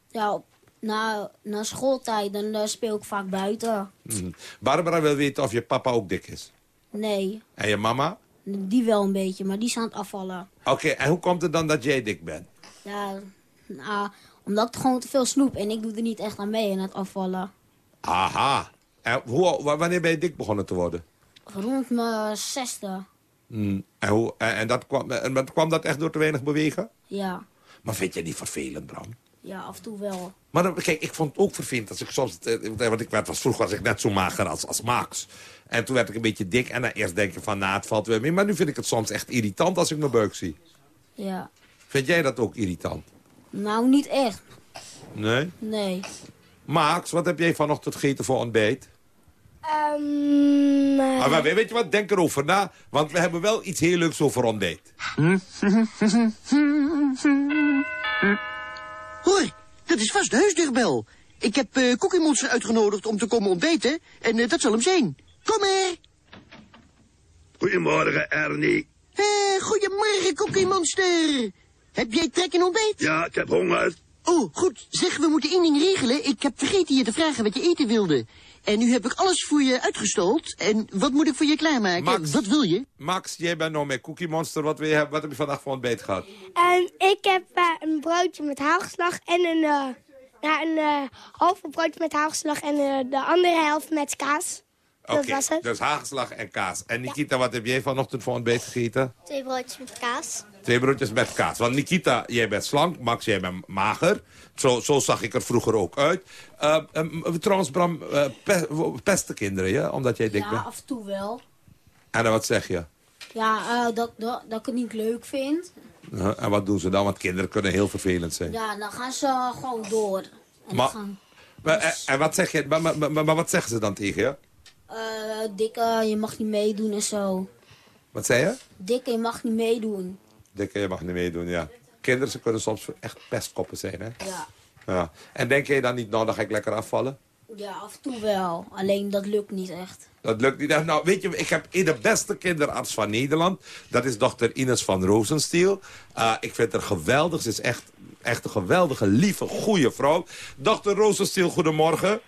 ja, na, na schooltijd dan speel ik vaak buiten. Hmm. Barbara wil weten of je papa ook dik is. Nee. En je mama? Die wel een beetje, maar die is aan het afvallen. Oké, okay, en hoe komt het dan dat jij dik bent? Ja, nou, omdat ik gewoon te veel snoep en ik doe er niet echt aan mee aan het afvallen. Aha. En hoe, wanneer ben je dik begonnen te worden? Rond mijn zesde. Hmm, En, hoe, en, en dat kwam, en dat- kwam dat echt door te weinig bewegen? Ja. Maar vind je niet vervelend, Bram? Ja, af en toe wel. Maar dan, kijk, ik vond het ook vervelend als ik soms... eh, Want ik werd, was, vroeger was ik net zo mager als, als Max. En toen werd ik een beetje dik. En dan eerst denk je van, nou, het valt weer mee. Maar nu vind ik het soms echt irritant als ik mijn buik zie. Ja. Vind jij dat ook irritant? Nou, niet echt. Nee? Nee. Max, wat heb jij vanochtend gegeten voor ontbijt? Ehm, eh, Ah, maar weet je wat, denk erover na. Want we hebben wel iets heel leuks over ontbijt. Hoor, dat is vast de huisdeurbel. Ik heb eh Cookie Monster uitgenodigd om te komen ontbijten. En eh, dat zal hem zijn. Kom maar. Goedemorgen, Ernie. Eh, goedemorgen, Cookie Monster. Heb jij trek in ontbijt? Ja, ik heb honger. Oh, goed. Zeg, we moeten één ding regelen. Ik heb vergeten je te vragen wat je eten wilde. En nu heb ik alles voor je uitgestold. En wat moet ik voor je klaarmaken? Max. Wat wil je? Max, jij bent nou met Cookie Monster. Wat, wil je, hebben- wat heb je vandaag voor ontbijt gehad? en ik heb eh, een broodje met hagelslag en een, eh ja, een eh halve broodje met hagelslag en de andere helft met kaas. Dat Oké, was het. dus hagelslag en kaas. En Nikita, wat heb jij vanochtend voor ontbijt gegeten? Twee broodjes met kaas. Twee broodjes met kaas. Want Nikita, jij bent slank. Max, jij bent mager. Zo, zo zag ik er vroeger ook uit. Eh, eh, trouwens, Bram, eh, pe pesten kinderen, ja? Omdat jij dik Ja, bent. af en toe wel. En dan wat zeg je? Ja, eh, dat, dat, dat ik het niet leuk vind. Uh, en wat doen ze dan? Want kinderen kunnen heel vervelend zijn. Ja, dan gaan ze gewoon door. En Maar- gaan, Maar, en, en wat zeg je, maar, maar, maar, maar wat zeggen ze dan tegen je? Eh, dikke, je mag niet meedoen en zo. Wat zei je? Dikke, je mag niet meedoen. Dikke, je mag niet meedoen, ja. Kinderen, ze kunnen soms echt pestkoppen zijn, hè? Ja. Ja. En denk je dan niet, nou, dan ga ik lekker afvallen? Ja, af en toe wel. Alleen dat lukt niet echt. Dat lukt niet. Nou, weet je, ik heb de beste kinderarts van Nederland. Dat is dokter Ines van Rozenstiel. Uh, ik vind haar geweldig. Ze is echt, echt een geweldige, lieve, goede vrouw. Dokter Rozenstiel, goedemorgen.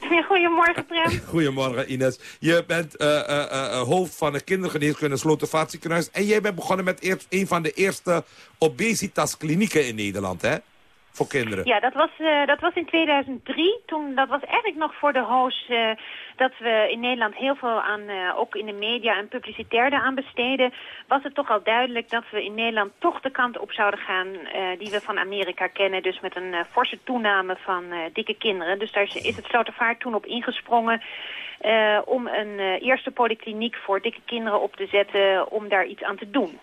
Goedemorgen, Prem. Goedemorgen, Ines. Je bent eh, eh, eh, hoofd van de kindergeneeskunde Slotervaartziekenhuis. En jij bent begonnen met eerst, een van de eerste obesitasklinieken in Nederland, hè? Voor kinderen. Ja, dat was, eh, dat was in 2003. Toen, dat was eigenlijk nog voor de hoos eh, dat we in Nederland heel veel aan, eh, ook in de media en publicitair aan besteden. Was het toch al duidelijk dat we in Nederland toch de kant op zouden gaan die we van Amerika kennen. Dus met een forse toename van dikke kinderen. Dus daar is, het Slotervaart toen op ingesprongen. om een eerste polykliniek voor dikke kinderen op te zetten om daar iets aan te doen.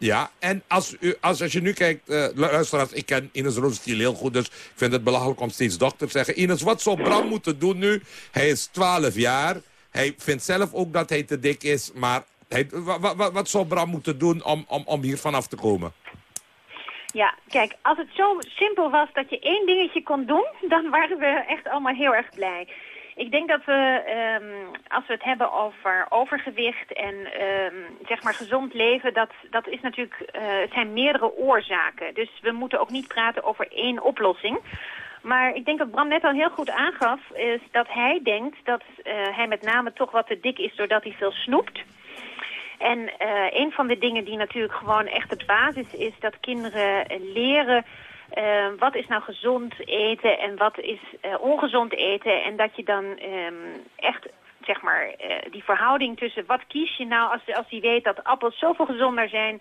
Ja, en als, als, als je nu kijkt, uh, luisteraars, ik ken Ines Rozenstiel heel goed, dus ik vind het belachelijk om steeds dokter te zeggen. Ines, wat zou Bram moeten doen nu? Hij is 12 jaar, hij vindt zelf ook dat hij te dik is, maar hij, wat zou Bram moeten doen om, om, om hier vanaf te komen? Ja, kijk, als het zo simpel was dat je één dingetje kon doen, dan waren we echt allemaal heel erg blij. Ik denk dat we, um, als we het hebben over overgewicht en um, zeg maar gezond leven, dat, dat is natuurlijk, uh, het zijn meerdere oorzaken. Dus we moeten ook niet praten over één oplossing. Maar ik denk dat Bram net al heel goed aangaf, is dat hij denkt dat uh, hij met name toch wat te dik is doordat hij veel snoept. En uh, een van de dingen die natuurlijk gewoon echt de basis is, dat kinderen leren uh, wat is nou gezond eten en wat is uh, ongezond eten. En dat je dan um, echt, zeg maar, uh, die verhouding tussen wat kies je nou als, als hij weet dat appels zoveel gezonder zijn.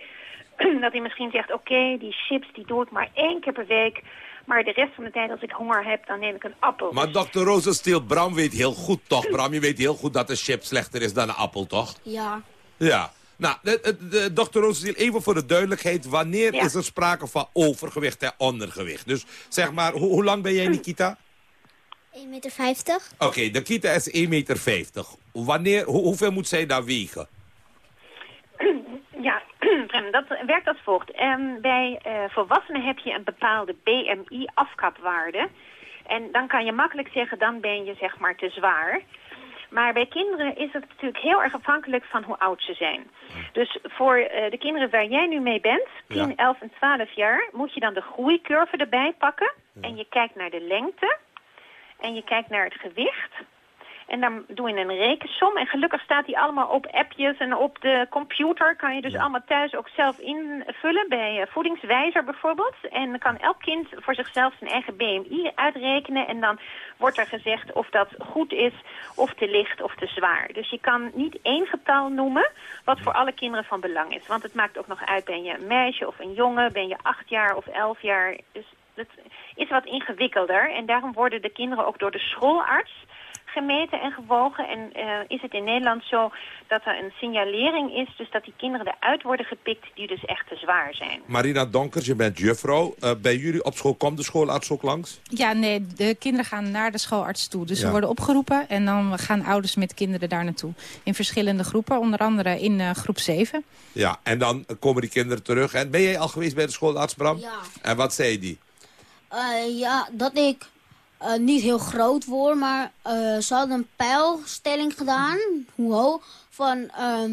dat hij misschien zegt, oké, okay, die chips die doe ik maar één keer per week. Maar de rest van de tijd als ik honger heb, dan neem ik een appel. Maar dokter Rozenstiel, Bram weet heel goed toch, Bram? Je weet heel goed dat een chip slechter is dan een appel, toch? Ja. Ja. Nou, de, de, de, dokter Rozenstiel, even voor de duidelijkheid. Wanneer ja. is er sprake van overgewicht en ondergewicht? Dus zeg maar, ho hoe lang ben jij, Nikita? 1,50 meter. Oké, okay, Nikita is 1,50 meter. Wanneer, ho hoeveel moet zij daar wegen? Ja, dat werkt als volgt. Um, bij uh, volwassenen heb je een bepaalde BMI-afkapwaarde. En dan kan je makkelijk zeggen, dan ben je zeg maar te zwaar. Maar bij kinderen is het natuurlijk heel erg afhankelijk van hoe oud ze zijn. Dus voor uh, de kinderen waar jij nu mee bent, 10, ja. 11 en 12 jaar, moet je dan de groeicurve erbij pakken. Ja. En je kijkt naar de lengte. En je kijkt naar het gewicht. En dan doe je een rekensom. En gelukkig staat die allemaal op appjes en op de computer. Kan je dus allemaal thuis ook zelf invullen. Bij eh, Voedingswijzer bijvoorbeeld. En dan kan elk kind voor zichzelf zijn eigen BMI uitrekenen. En dan wordt er gezegd of dat goed is, of te licht of te zwaar. Dus je kan niet één getal noemen wat voor alle kinderen van belang is. Want het maakt ook nog uit, ben je een meisje of een jongen, ben je acht jaar of elf jaar. Dus het is wat ingewikkelder. En daarom worden de kinderen ook door de schoolarts gemeten en gewogen. En eh, is het in Nederland zo dat er een signalering is... dus dat die kinderen eruit worden gepikt die dus echt te zwaar zijn. Marina Donkers, je bent juffrouw. Eh, bij jullie op school komt de schoolarts ook langs? Ja, nee, de kinderen gaan naar de schoolarts toe. Dus Ja. ze worden opgeroepen en dan gaan ouders met kinderen daar naartoe. In verschillende groepen, onder andere in eh, groep 7. Ja, en dan komen die kinderen terug. En ben jij al geweest bij de schoolarts, Bram? Ja. En wat zei die? Eh, ja, dat ik eh, niet heel groot word, maar eh, ze hadden een pijlstelling gedaan, hoe hoog, van ehm,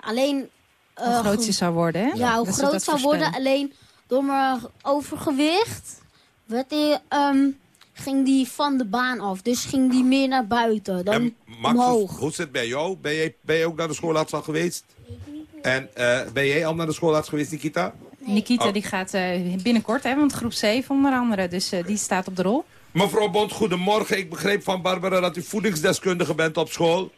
alleen... eh, Hoe groot je zou worden, hè? Ja, hoe Dat ze groot dat zou worden, alleen door mijn overgewicht werd die, ehm, ging die van de baan af. Dus ging die meer naar buiten dan Max, omhoog. hoe zit het bij jou? Ben jij, ben jij ook naar de schoolarts al geweest? En eh, ben jij al naar de schoolarts geweest, Nikita? Nikita Oh. die gaat eh, binnenkort, hè, want groep 7 onder andere. Dus eh, die staat op de rol. Mevrouw Bond, goedemorgen. Ik begreep van Barbara dat u voedingsdeskundige bent op school.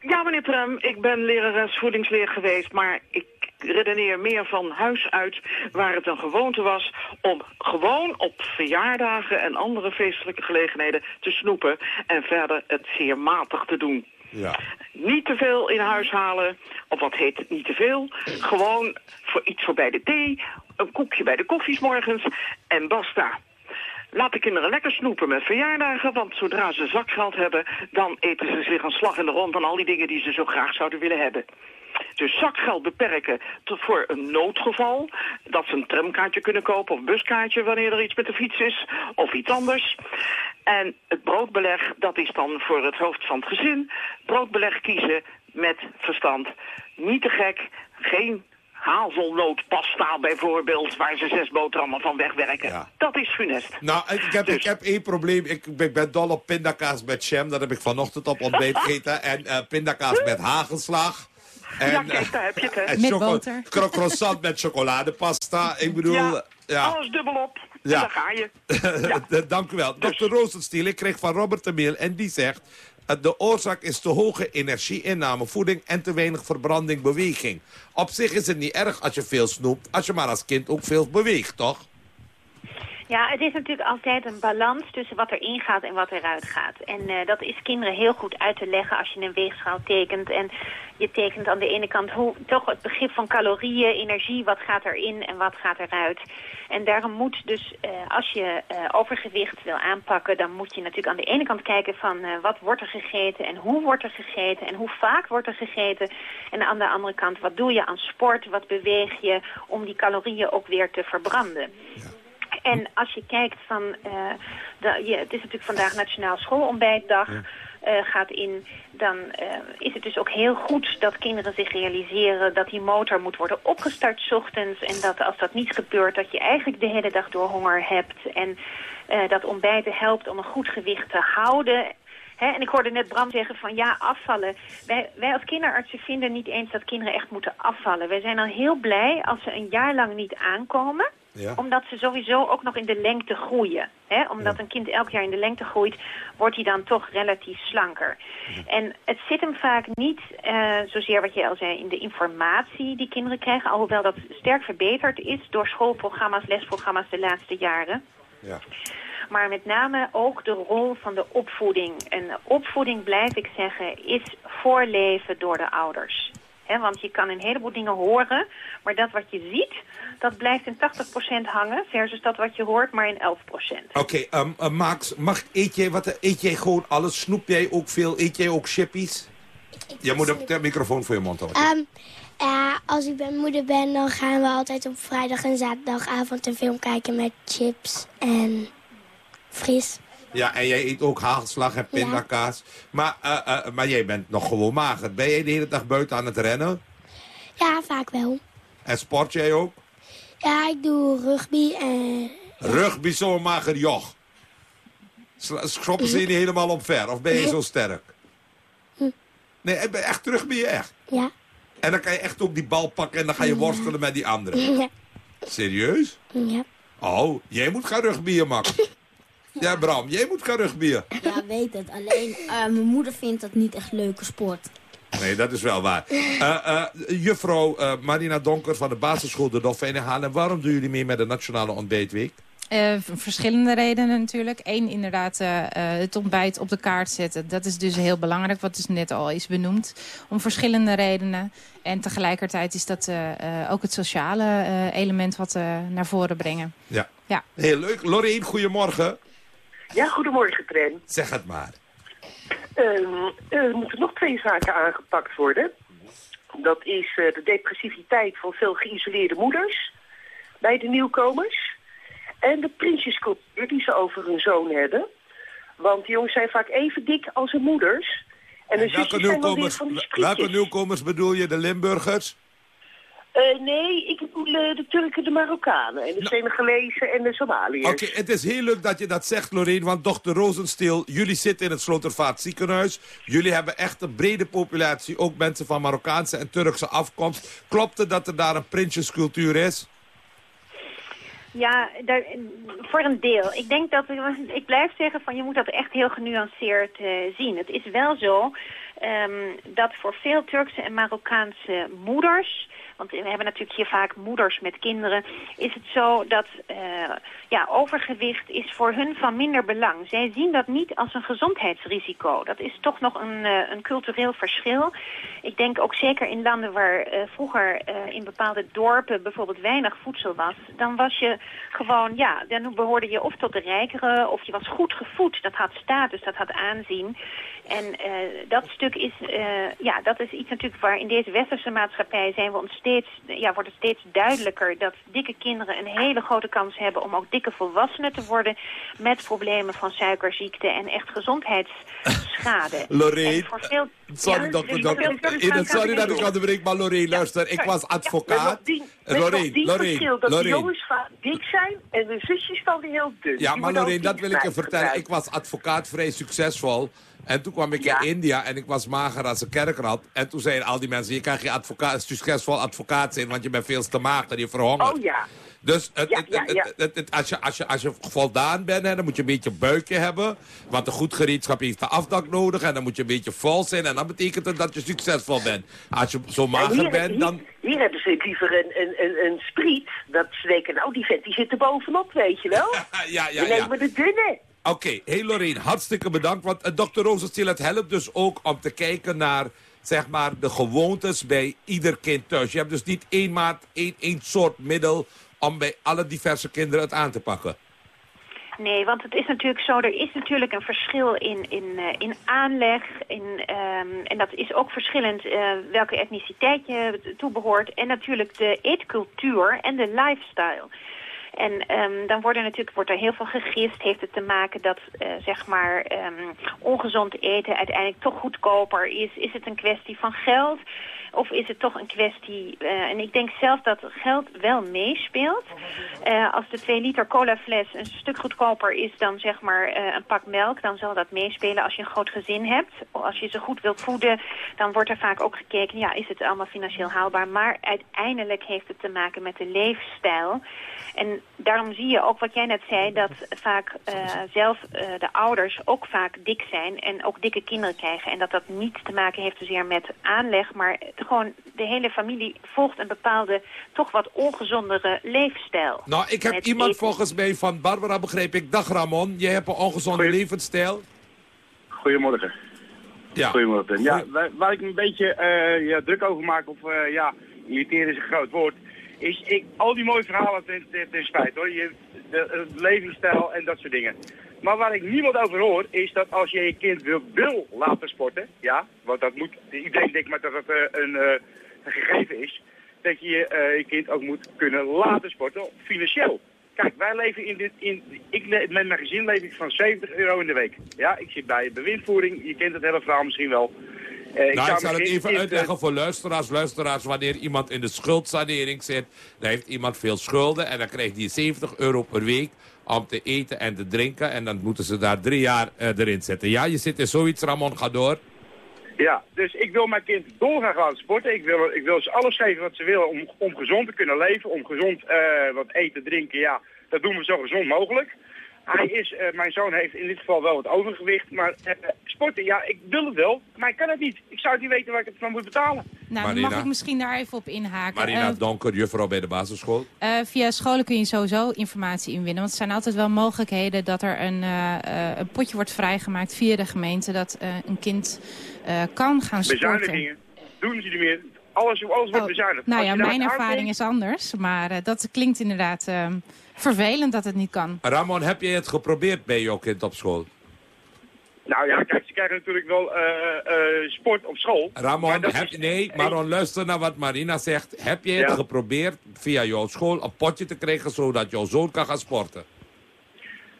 Ja, meneer Trem, ik ben lerares voedingsleer geweest, maar ik redeneer meer van huis uit waar het een gewoonte was om gewoon op verjaardagen en andere feestelijke gelegenheden te snoepen en verder het zeer matig te doen. Ja. Niet te veel in huis halen, of wat heet het niet te veel. Gewoon voor iets voor bij de thee, een koekje bij de koffies morgens en basta. Laat de kinderen lekker snoepen met verjaardagen, want zodra ze zakgeld hebben, dan eten ze zich een slag in de rond aan al die dingen die ze zo graag zouden willen hebben. Dus zakgeld beperken tot voor een noodgeval. Dat ze een tramkaartje kunnen kopen of buskaartje wanneer er iets met de fiets is. Of iets anders. En het broodbeleg, dat is dan voor het hoofd van het gezin. Broodbeleg kiezen met verstand. Niet te gek, geen hazelnootpasta bijvoorbeeld... waar ze zes boterhammen van wegwerken. Dat is funest. Nou, ik heb, ik heb één probleem. Ik, ik ben dol op pindakaas met jam. Dat heb ik vanochtend op ontbijt gegeten. En eh, pindakaas met hagelslag. En, ja, kijk, daar heb je het, hè. en choco- cro- Croissant met chocoladepasta. Ik bedoel, Ja, ja. alles dubbelop. Ja. En daar ga je. Dank u wel. Dr. Rosenstiel, ik kreeg van Robert een mail en die zegt... eh, de oorzaak is te hoge energieinname, voeding en te weinig verbranding, beweging. Op zich is het niet erg als je veel snoept, als je maar als kind ook veel beweegt, toch? Ja, het is natuurlijk altijd een balans tussen wat erin gaat en wat eruit gaat. En eh, dat is kinderen heel goed uit te leggen als je een weegschaal tekent. En je tekent aan de ene kant hoe, toch het begrip van calorieën, energie, wat gaat erin en wat gaat eruit. En daarom moet dus, eh, als je eh, overgewicht wil aanpakken, dan moet je natuurlijk aan de ene kant kijken van wat wordt er gegeten en hoe wordt er gegeten en hoe vaak wordt er gegeten. En aan de andere kant, wat doe je aan sport, wat beweeg je om die calorieën ook weer te verbranden. En als je kijkt van, eh, de, je, het is natuurlijk vandaag Nationaal Schoolontbijtdag, eh, gaat in, dan eh, is het dus ook heel goed dat kinderen zich realiseren dat die motor moet worden opgestart 's ochtends. En dat als dat niet gebeurt, dat je eigenlijk de hele dag door honger hebt. En eh, dat ontbijten helpt om een goed gewicht te houden. En ik hoorde net Bram zeggen van ja, afvallen. Wij, wij als kinderartsen vinden niet eens dat kinderen echt moeten afvallen. Wij zijn al heel blij als ze een jaar lang niet aankomen. Ja. Omdat ze sowieso ook nog in de lengte groeien. Omdat een kind elk jaar in de lengte groeit, wordt hij dan toch relatief slanker. En het zit hem vaak niet eh, zozeer wat je al zei in de informatie die kinderen krijgen. Alhoewel dat sterk verbeterd is door schoolprogramma's, lesprogramma's de laatste jaren. Ja. Maar met name ook de rol van de opvoeding. En opvoeding, blijf ik zeggen, is voorleven door de ouders. Hè, want je kan een heleboel dingen horen, maar dat wat je ziet, dat blijft in 80% hangen... versus dat wat je hoort, maar in 11%. Oké, ehm, eh, Max, mag, eet, jij wat, eet jij gewoon alles? Snoep jij ook veel? Eet jij ook chippies? Je moet de, de microfoon voor je mond houden. Ehm, ja, als ik bij mijn moeder ben, dan gaan we altijd op vrijdag en zaterdagavond een film kijken met chips en fris. Ja, en jij eet ook hagelslag en pindakaas. Maar, eh, eh, maar jij bent nog gewoon mager. Ben jij de hele dag buiten aan het rennen? Ja, vaak wel. En sport jij ook? Ja, ik doe rugby en... Rugby zo'n mager joch. Schoppen ze je niet helemaal omver? Of ben je zo sterk? Nee, ik ben echt terug ben je echt. Ja. En dan kan je echt ook die bal pakken en dan ga je worstelen met die anderen. Ja. Serieus? Ja. Oh, jij moet gaan rugbyen, Max. Ja, Bram, jij moet gaan rugbyen. Ja, weet het. Alleen, eh, mijn moeder vindt dat niet echt leuke sport. Nee, dat is wel waar. Eh, eh, juffrouw eh, Marina Donker van de basisschool De Dolfijn in Haarlem. Waarom doen jullie mee met de Nationale Ontbijtweek? Eh, verschillende redenen natuurlijk. Eén, inderdaad, het ontbijt op de kaart zetten. Dat is dus heel belangrijk, wat dus net al is benoemd. Om verschillende redenen. En tegelijkertijd is dat eh, eh, ook het sociale eh, element wat we naar voren brengen. Ja. Ja. Heel leuk. Loreen, goedemorgen. Ja, goedemorgen, Tren. Zeg het maar. Ehm, er moeten nog twee zaken aangepakt worden. Dat is eh, de depressiviteit van veel geïsoleerde moeders bij de nieuwkomers. En de prinsjescultuur die ze over hun zoon hebben. Want die jongens zijn vaak even dik als hun moeders. En En welke, nieuwkomers, welke nieuwkomers bedoel je? De Limburgers? Eh, nee, ik bedoel eh, de Turken, de Marokkanen en de Senegalezen en de Somaliërs. Oké, het is heel leuk dat je dat zegt, Loreen. Want dochter Rozensteel, jullie zitten in het Slotervaart ziekenhuis. Jullie hebben echt een brede populatie. Ook mensen van Marokkaanse en Turkse afkomst. Klopt het dat er daar een prinsjescultuur is? Ja, daar, voor een deel. Ik denk dat, ik blijf zeggen van je moet dat echt heel genuanceerd eh, zien. Het is wel zo ehm, dat voor veel Turkse en Marokkaanse moeders, want we hebben natuurlijk hier vaak moeders met kinderen, is het zo dat eh, ja, overgewicht is voor hun van minder belang. Zij zien dat niet als een gezondheidsrisico. Dat is toch nog een, eh, een cultureel verschil. Ik denk ook zeker in landen waar eh, vroeger in bepaalde dorpen bijvoorbeeld weinig voedsel was, dan was je gewoon, ja, dan behoorde je of tot de rijkere of je was goed gevoed. Dat had status, dat had aanzien. En eh, dat stuk is, eh, ja, dat is iets natuurlijk waar in deze westerse maatschappij zijn we ons steeds, ja, wordt het steeds duidelijker dat dikke kinderen een hele grote kans hebben om ook dikke volwassenen te worden met problemen van suikerziekte en echt gezondheidsschade. Voor veel, Sorry, Ja, voor veel- In het- Sorry dat ik onderbreek, maar Loreen, luister. Ik was advocaat. Met Loreen, nog die verschil dat de jongens dik zijn en de zusjes van die heel dun. Ja, Die maar ook dat wil ik je vertellen. Ik was advocaat vrij succesvol. En toen kwam ik in India en ik was mager als een kerkrat. En toen zeiden al die mensen, je kan geen advocaat, succesvol advocaat zijn, want je bent veel te mager, je verhongert. Oh ja. Dus het, Ja, het- ja, het- ja. het- het- het- als, je, als, je, als je voldaan bent, hè, dan moet je een beetje buikje hebben. Want een goed gereedschap heeft de afdak nodig. En dan moet je een beetje vol zijn. En dan betekent het dat je succesvol bent. Als je zo mager hier, bent, dan... Hier, hier hebben ze liever een, een, een, een spriet. Dat ze denken, nou die vent die zit er bovenop, weet je wel. ja, ja, ja. nemen de dunne. Oké, hey Loreen, hartstikke bedankt. Want uh, dokter Rozenstiel, het helpt dus ook om te kijken naar zeg maar, de gewoontes bij ieder kind thuis. Je hebt dus niet één maat, één, één soort middel om bij alle diverse kinderen het aan te pakken. Nee, want het is natuurlijk zo, er is natuurlijk een verschil in, in, eh, in aanleg. In, ehm, en dat is ook verschillend eh, welke etniciteit je toebehoort. En natuurlijk de eetcultuur en de lifestyle. En ehm, dan wordt er natuurlijk wordt er heel veel gegist. Heeft het te maken dat eh, zeg maar ehm, ongezond eten uiteindelijk toch goedkoper is? Is het een kwestie van geld? Of is het toch een kwestie... eh, en ik denk zelf dat geld wel meespeelt. Eh, als de 2 liter colafles een stuk goedkoper is dan zeg maar eh, een pak melk... dan zal dat meespelen als je een groot gezin hebt. Als je ze goed wilt voeden, dan wordt er vaak ook gekeken... ja, is het allemaal financieel haalbaar? Maar uiteindelijk heeft het te maken met de leefstijl. En daarom zie je ook wat jij net zei... dat vaak zelf de ouders ook vaak dik zijn... en ook dikke kinderen krijgen. En dat dat niet te maken heeft met aanleg... maar gewoon de hele familie volgt een bepaalde, toch wat ongezondere leefstijl. Nou, ik heb Met iemand eten. volgens mij van Barbara, begreep ik. Dag Ramon, jij hebt een ongezonde levensstijl. Goedemorgen. Ja. Goedemorgen. Ja, waar, waar ik een beetje eh, ja, druk over maak, of eh, ja, irriteren is een groot woord, is ik, al die mooie verhalen ten, ten, ten spijt hoor. Je, de, levensstijl en dat soort dingen. Maar waar ik niemand over hoor, is dat als je je kind wil, wil laten sporten, ja, want dat moet, iedereen denkt maar dat het eh, een, eh, een gegeven is, dat je eh, je kind ook moet kunnen laten sporten, financieel. Kijk, wij leven in dit, in, ik, met mijn gezin leef ik van 70 euro in de week. Ja, ik zit bij bewindvoering, je kent het hele verhaal misschien wel. Eh, nou, ik zal het even kind, uitleggen voor luisteraars. Luisteraars, wanneer iemand in de schuldsanering zit... dan heeft iemand veel schulden en dan krijgt hij 70 euro per week om te eten en te drinken. En dan moeten ze daar drie jaar eh, erin zetten. Ja, je zit in zoiets, Ramon, ga door. Ja, dus ik wil mijn kind dolgraag laten sporten. Ik wil, ik wil ze alles geven wat ze willen om, om gezond te kunnen leven. Om gezond eh, wat eten, drinken, ja, dat doen we zo gezond mogelijk. Hij is, eh, mijn zoon heeft in dit geval wel wat overgewicht. Maar eh, sporten, ja, ik wil het wel, maar ik kan het niet. Ik zou het niet weten waar ik het van moet betalen. Nou, Marina. mag ik misschien daar even op inhaken? Marina Eh, Donker, juffrouw bij de basisschool. Eh, via scholen kun je sowieso informatie inwinnen. Want er zijn altijd wel mogelijkheden dat er een, een potje wordt vrijgemaakt via de gemeente... dat eh, een kind eh, kan gaan sporten. Bezuinigingen, doen ze niet meer. Alles, alles wordt bezuinigd. Nou ja, mijn ervaring is anders. Maar eh, dat klinkt inderdaad eh, vervelend dat het niet kan. Ramon, heb je het geprobeerd bij jouw kind op school? Nou ja, kijk, ze krijgen natuurlijk wel eh, eh, sport op school. Maar Ramon, dat heb, is- nee, Maron, luister naar wat Marina zegt. Heb je het Ja. geprobeerd via jouw school een potje te krijgen... zodat jouw zoon kan gaan sporten?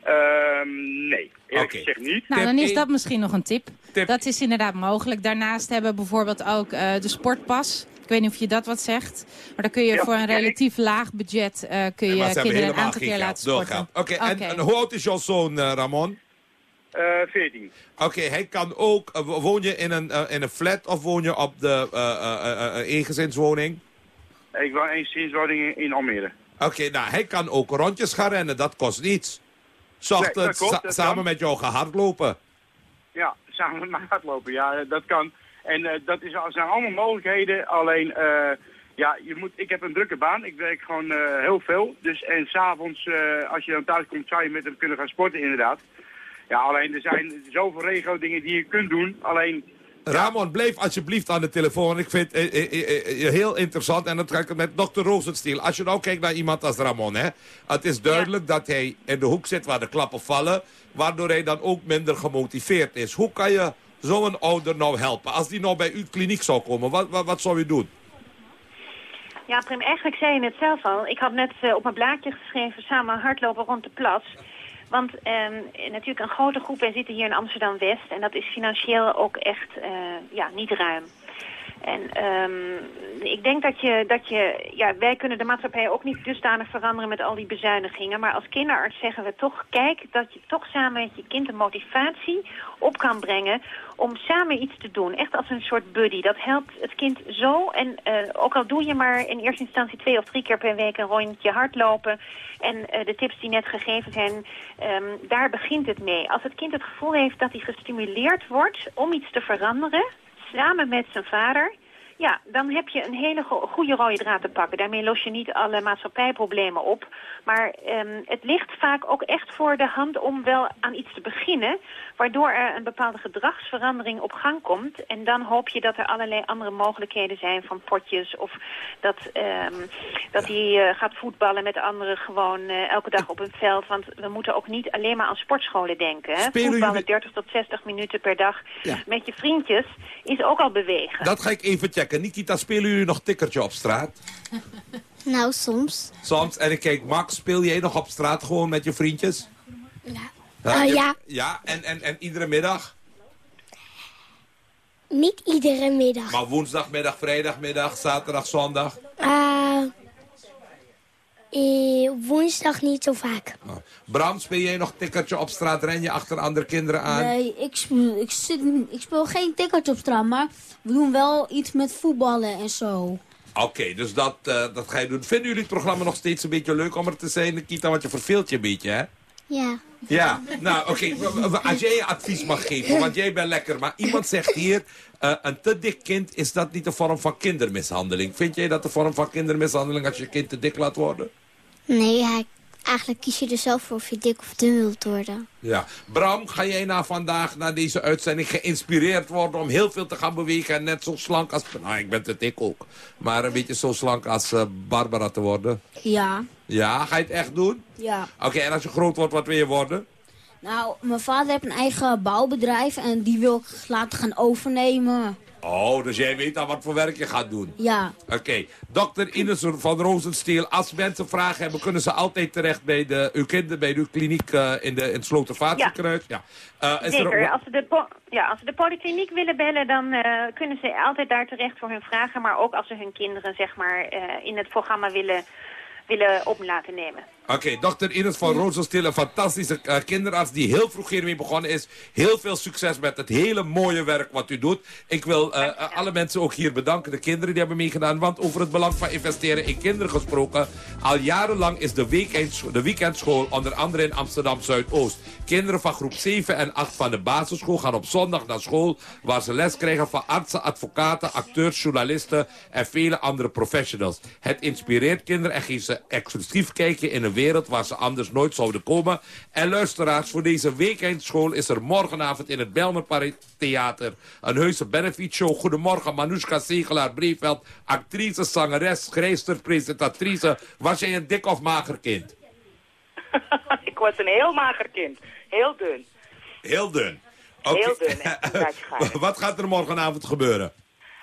Ehm, nee, eerlijk Oké. gezegd niet. Nou, dan is dat misschien nog een tip. Dat is inderdaad mogelijk. Daarnaast hebben we bijvoorbeeld ook eh, de sportpas. Ik weet niet of je dat wat zegt. Maar dan kun je Ja, voor een ik. relatief laag budget... eh, kun je kinderen een aantal keer laten sporten. geld. Oké, en, en hoe oud is jouw zoon, eh, Ramon? Eh 14. Oké, hij kan ook... wo- woon je in een, in een flat of woon je op de eengezinswoning? Ik woon eens sindswoning in, in Almere. Oké, nou, hij kan ook rondjes gaan rennen. Dat kost niets. Nee, sa- dat samen kan. met jou gaan hardlopen. Ja, samen met mij hardlopen. Ja, dat kan. En eh, dat is, zijn allemaal mogelijkheden. Alleen, eh, ja, je moet, ik heb een drukke baan. Ik werk gewoon eh, heel veel. Dus, en s'avonds, eh als je dan thuis komt, zou je met hem kunnen gaan sporten inderdaad. Ja, alleen er zijn zoveel regio dingen die je kunt doen. Alleen, Ramon, blijf alsjeblieft aan de telefoon. Ik vind het eh, eh, eh, eh, heel interessant. En dat ga ik met dokter Rosenstiel. Als je nou kijkt naar iemand als Ramon, hè. Het is duidelijk dat hij in de hoek zit waar de klappen vallen. Waardoor hij dan ook minder gemotiveerd is. Hoe kan je zo'n ouder nou helpen? Als die nou bij uw kliniek zou komen, wat, wat, wat zou u doen? Ja, Prim, eigenlijk zei je het zelf al. Ik had net eh, op mijn blaadje geschreven samen hardlopen rond de plas. Want ehm, natuurlijk een grote groep, wij zitten hier in Amsterdam-West... en dat is financieel ook echt eh, ja, niet ruim. En ehm, ik denk dat je, dat je... Ja, wij kunnen de maatschappij ook niet dusdanig veranderen met al die bezuinigingen. Maar als kinderarts zeggen we toch... Kijk dat je toch samen met je kind de motivatie op kan brengen... om samen iets te doen. Echt als een soort buddy. Dat helpt het kind zo. En eh, ook al doe je maar in eerste instantie twee of drie keer per week een rondje hardlopen... en eh, de tips die net gegeven zijn, ehm, daar begint het mee. Als het kind het gevoel heeft dat hij gestimuleerd wordt om iets te veranderen samen met zijn vader... Ja, dan heb je een hele go- goede rode draad te pakken. Daarmee los je niet alle maatschappijproblemen op. Maar ehm, het ligt vaak ook echt voor de hand om wel aan iets te beginnen... waardoor er een bepaalde gedragsverandering op gang komt. En dan hoop je dat er allerlei andere mogelijkheden zijn van potjes... of dat, ehm, dat hij eh, gaat voetballen met anderen gewoon eh, elke dag op een veld. Want we moeten ook niet alleen maar aan sportscholen denken. Hè? Spelen Voetballen jullie- 30 tot 60 minuten per dag Ja. met je vriendjes is ook al bewegen. Dat ga ik even checken. Nikita, spelen jullie nog tikkertje op straat? Nou, soms. Soms. En ik kijk, Max, speel jij nog op straat gewoon met je vriendjes? Ja. Huh? Oh, Je- ja. Ja, en, en, en iedere middag? Niet iedere middag. Maar woensdagmiddag, vrijdagmiddag, zaterdag, zondag? Eh, eh, woensdag niet zo vaak. Bram, speel jij nog tikkertje op straat? Ren je achter andere kinderen aan? Nee, ik speel, ik, zit, ik speel geen tikkertje op straat, maar we doen wel iets met voetballen en zo. Oké, dus dat, eh, dat ga je doen. Vinden jullie het programma nog steeds een beetje leuk om er te zijn, Nikita? Want je verveelt je een beetje, hè? Ja. Ja, nou oké, als jij je advies mag geven, want jij bent lekker. Maar iemand zegt hier, eh, een te dik kind, is dat niet een vorm van kindermishandeling? Vind jij dat een vorm van kindermishandeling als je kind te dik laat worden? Nee, hij, eigenlijk kies je er zelf voor of je dik of dun wilt worden. Ja. Bram, ga jij na vandaag, na deze uitzending, geïnspireerd worden om heel veel te gaan bewegen en net zo slank als... Nou, ik ben te dik ook. Maar een beetje zo slank als eh, Barbara te worden. Ja. Ja, ga je het echt doen? Ja. Oké, en als je groot wordt, wat wil je worden? Nou, mijn vader heeft een eigen bouwbedrijf en die wil ik laten gaan overnemen. Oh, dus jij weet al wat voor werk je gaat doen? Ja. Oké. Dokter Ines van Rozensteel, als mensen vragen hebben... kunnen ze altijd terecht bij de, uw kinderen bij uw kliniek eh, in, de, in het Slotervaartsenkruis? Ja. ja. Uh, is Zeker. Er, als, ze de ja, als ze de polykliniek willen bellen, dan eh, kunnen ze altijd daar terecht voor hun vragen. Maar ook als ze hun kinderen zeg maar, eh, in het programma willen, willen op laten nemen. Oké, dokter Ines van Rozensteel, een fantastische eh, kinderarts die heel vroeg hiermee begonnen is. Heel veel succes met het hele mooie werk wat u doet. Ik wil eh, eh, alle mensen ook hier bedanken, de kinderen die hebben meegedaan. Want over het belang van investeren in kinderen gesproken. Al jarenlang is de, weekend, de weekendschool, onder andere in Amsterdam Zuidoost. Kinderen van groep 7 en 8 van de basisschool gaan op zondag naar school. Waar ze les krijgen van artsen, advocaten, acteurs, journalisten en vele andere professionals. Het inspireert kinderen en geeft ze exclusief kijken in een wereld waar ze anders nooit zouden komen. En luisteraars, voor deze weekendschool is er morgenavond in het Belmerpark Theater een heuse benefit show. Goedemorgen, Manushka Segelaar Breeveld, actrice, zangeres, schrijfster, presentatrice. Was jij een dik of mager kind? Ik was een heel mager kind. Heel dun. Heel dun. Heel. Wat gaat er morgenavond gebeuren?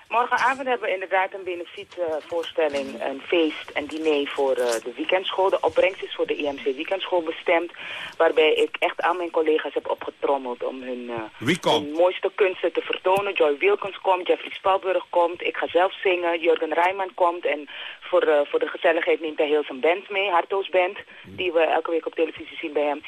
Morgenavond hebben we inderdaad een benefietvoorstelling, een feest, een diner voor eh, de weekendschool. De opbrengst is voor de IMC Weekendschool bestemd. Waarbij ik echt aan mijn collega's heb opgetrommeld om hun, eh, hun mooiste kunsten te vertonen. Joy Wilkins komt, Jeffrey Spalburg komt, ik ga zelf zingen, Jurgen Rijman komt. En voor, eh, voor de gezelligheid neemt hij heel zijn band mee, Harto's Band, die we elke week op televisie zien bij hem.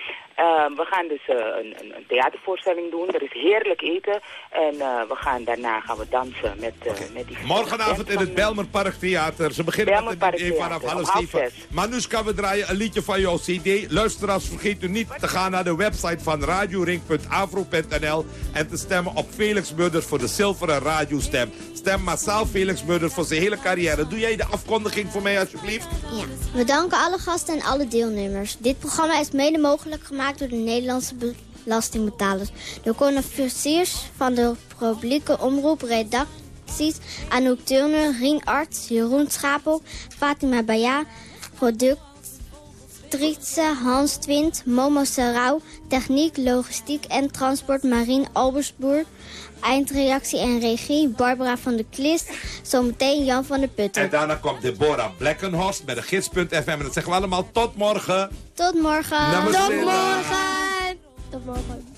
We gaan dus een, een, theatervoorstelling doen. Er is heerlijk eten. En we gaan, daarna gaan we dansen met, eh, met die... Morgenavond in het Belmerpark Theater. Ze beginnen met een diner vanaf half zeven. Manuska, we draaien een liedje van jouw cd. Luisteraars, vergeet u niet te gaan naar de website van radioring.afro.nl en te stemmen op Felix Murders voor de zilveren radiostem. Stem massaal Felix Murders voor zijn hele carrière. Doe jij de afkondiging voor mij alsjeblieft? Ja. We danken alle gasten en alle deelnemers. Dit programma is mede mogelijk gemaakt door de Nederlandse belastingbetalers. De conferenciers van de publieke omroep, redacties Anouk Turner, Rien Arts, Jeroen Schapel, Fatima Baya, productrice Hans Twint, Momo Sarau, techniek, logistiek en transport Marien Albersboer, eindreactie en regie Barbara van der Klist, zometeen Jan van der Putten. En daarna komt Deborah Blackenhorst met de gids.fm. En dat zeggen we allemaal tot morgen. Tot morgen. Namaste. Tot morgen. Tot morgen.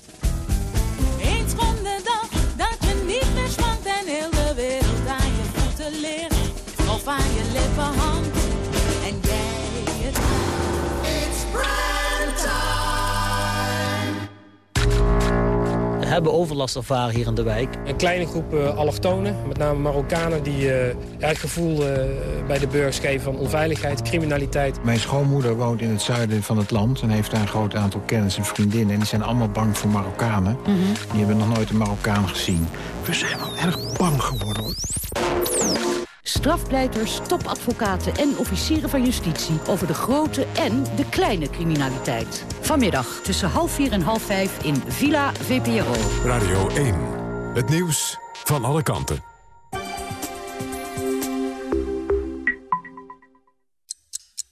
Hebben overlast ervaren hier in de wijk. Een kleine groep eh, allochtonen, met name Marokkanen... die eh, ja, het gevoel eh, bij de burgers geven van onveiligheid, criminaliteit. Mijn schoonmoeder woont in het zuiden van het land en heeft daar een groot aantal kennis en vriendinnen. En die zijn allemaal bang voor Marokkanen. Die hebben nog nooit een Marokkaan gezien. We zijn wel erg bang geworden. Strafpleiters, topadvocaten en officieren van justitie... over de grote en de kleine criminaliteit. Vanmiddag tussen half vier en half vijf in Villa VPRO. Radio 1. Het nieuws van alle kanten.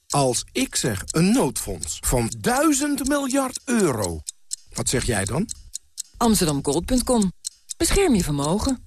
Als ik zeg een noodfonds van 1000 miljard euro, wat zeg jij dan? Amsterdamgold.com. Bescherm je vermogen.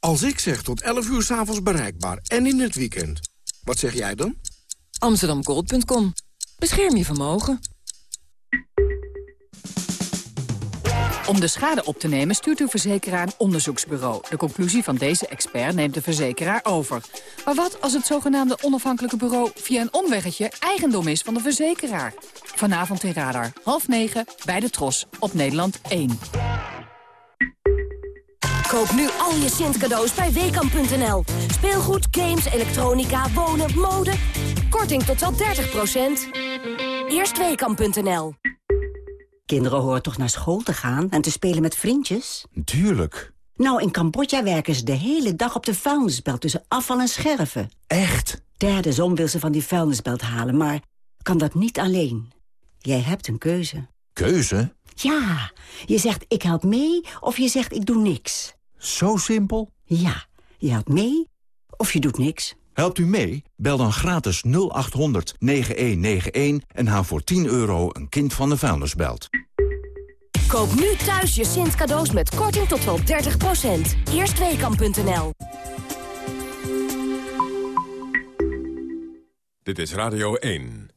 Als ik zeg tot 11 uur s'avonds bereikbaar en in het weekend, wat zeg jij dan? Amsterdamgold.com. Bescherm je vermogen. Om de schade op te nemen stuurt uw verzekeraar een onderzoeksbureau. De conclusie van deze expert neemt de verzekeraar over. Maar wat als het zogenaamde onafhankelijke bureau via een omweggetje eigendom is van de verzekeraar? Vanavond in Radar, half negen, bij de Tros, op Nederland 1. Koop nu al je Sint cadeaus bij Weekamp.nl. Speelgoed, games, elektronica, wonen, mode. Korting tot wel 30%. Eerst Weekamp.nl. Kinderen horen toch naar school te gaan en te spelen met vriendjes? Tuurlijk. Nou, in Cambodja werken ze de hele dag op de vuilnisbelt tussen afval en scherven. Echt? Derde zon wil ze van die vuilnisbelt halen, maar kan dat niet alleen. Jij hebt een keuze. Keuze? Ja, je zegt ik help mee of je zegt ik doe niks. Zo simpel? Ja, je helpt mee of je doet niks. Helpt u mee? Bel dan gratis 0800 9191 en haal voor 10 euro een kind van de vuilnisbelt. Koop nu thuis je Sint cadeaus met korting tot wel 30%. Eerstweekam.nl Dit is Radio 1.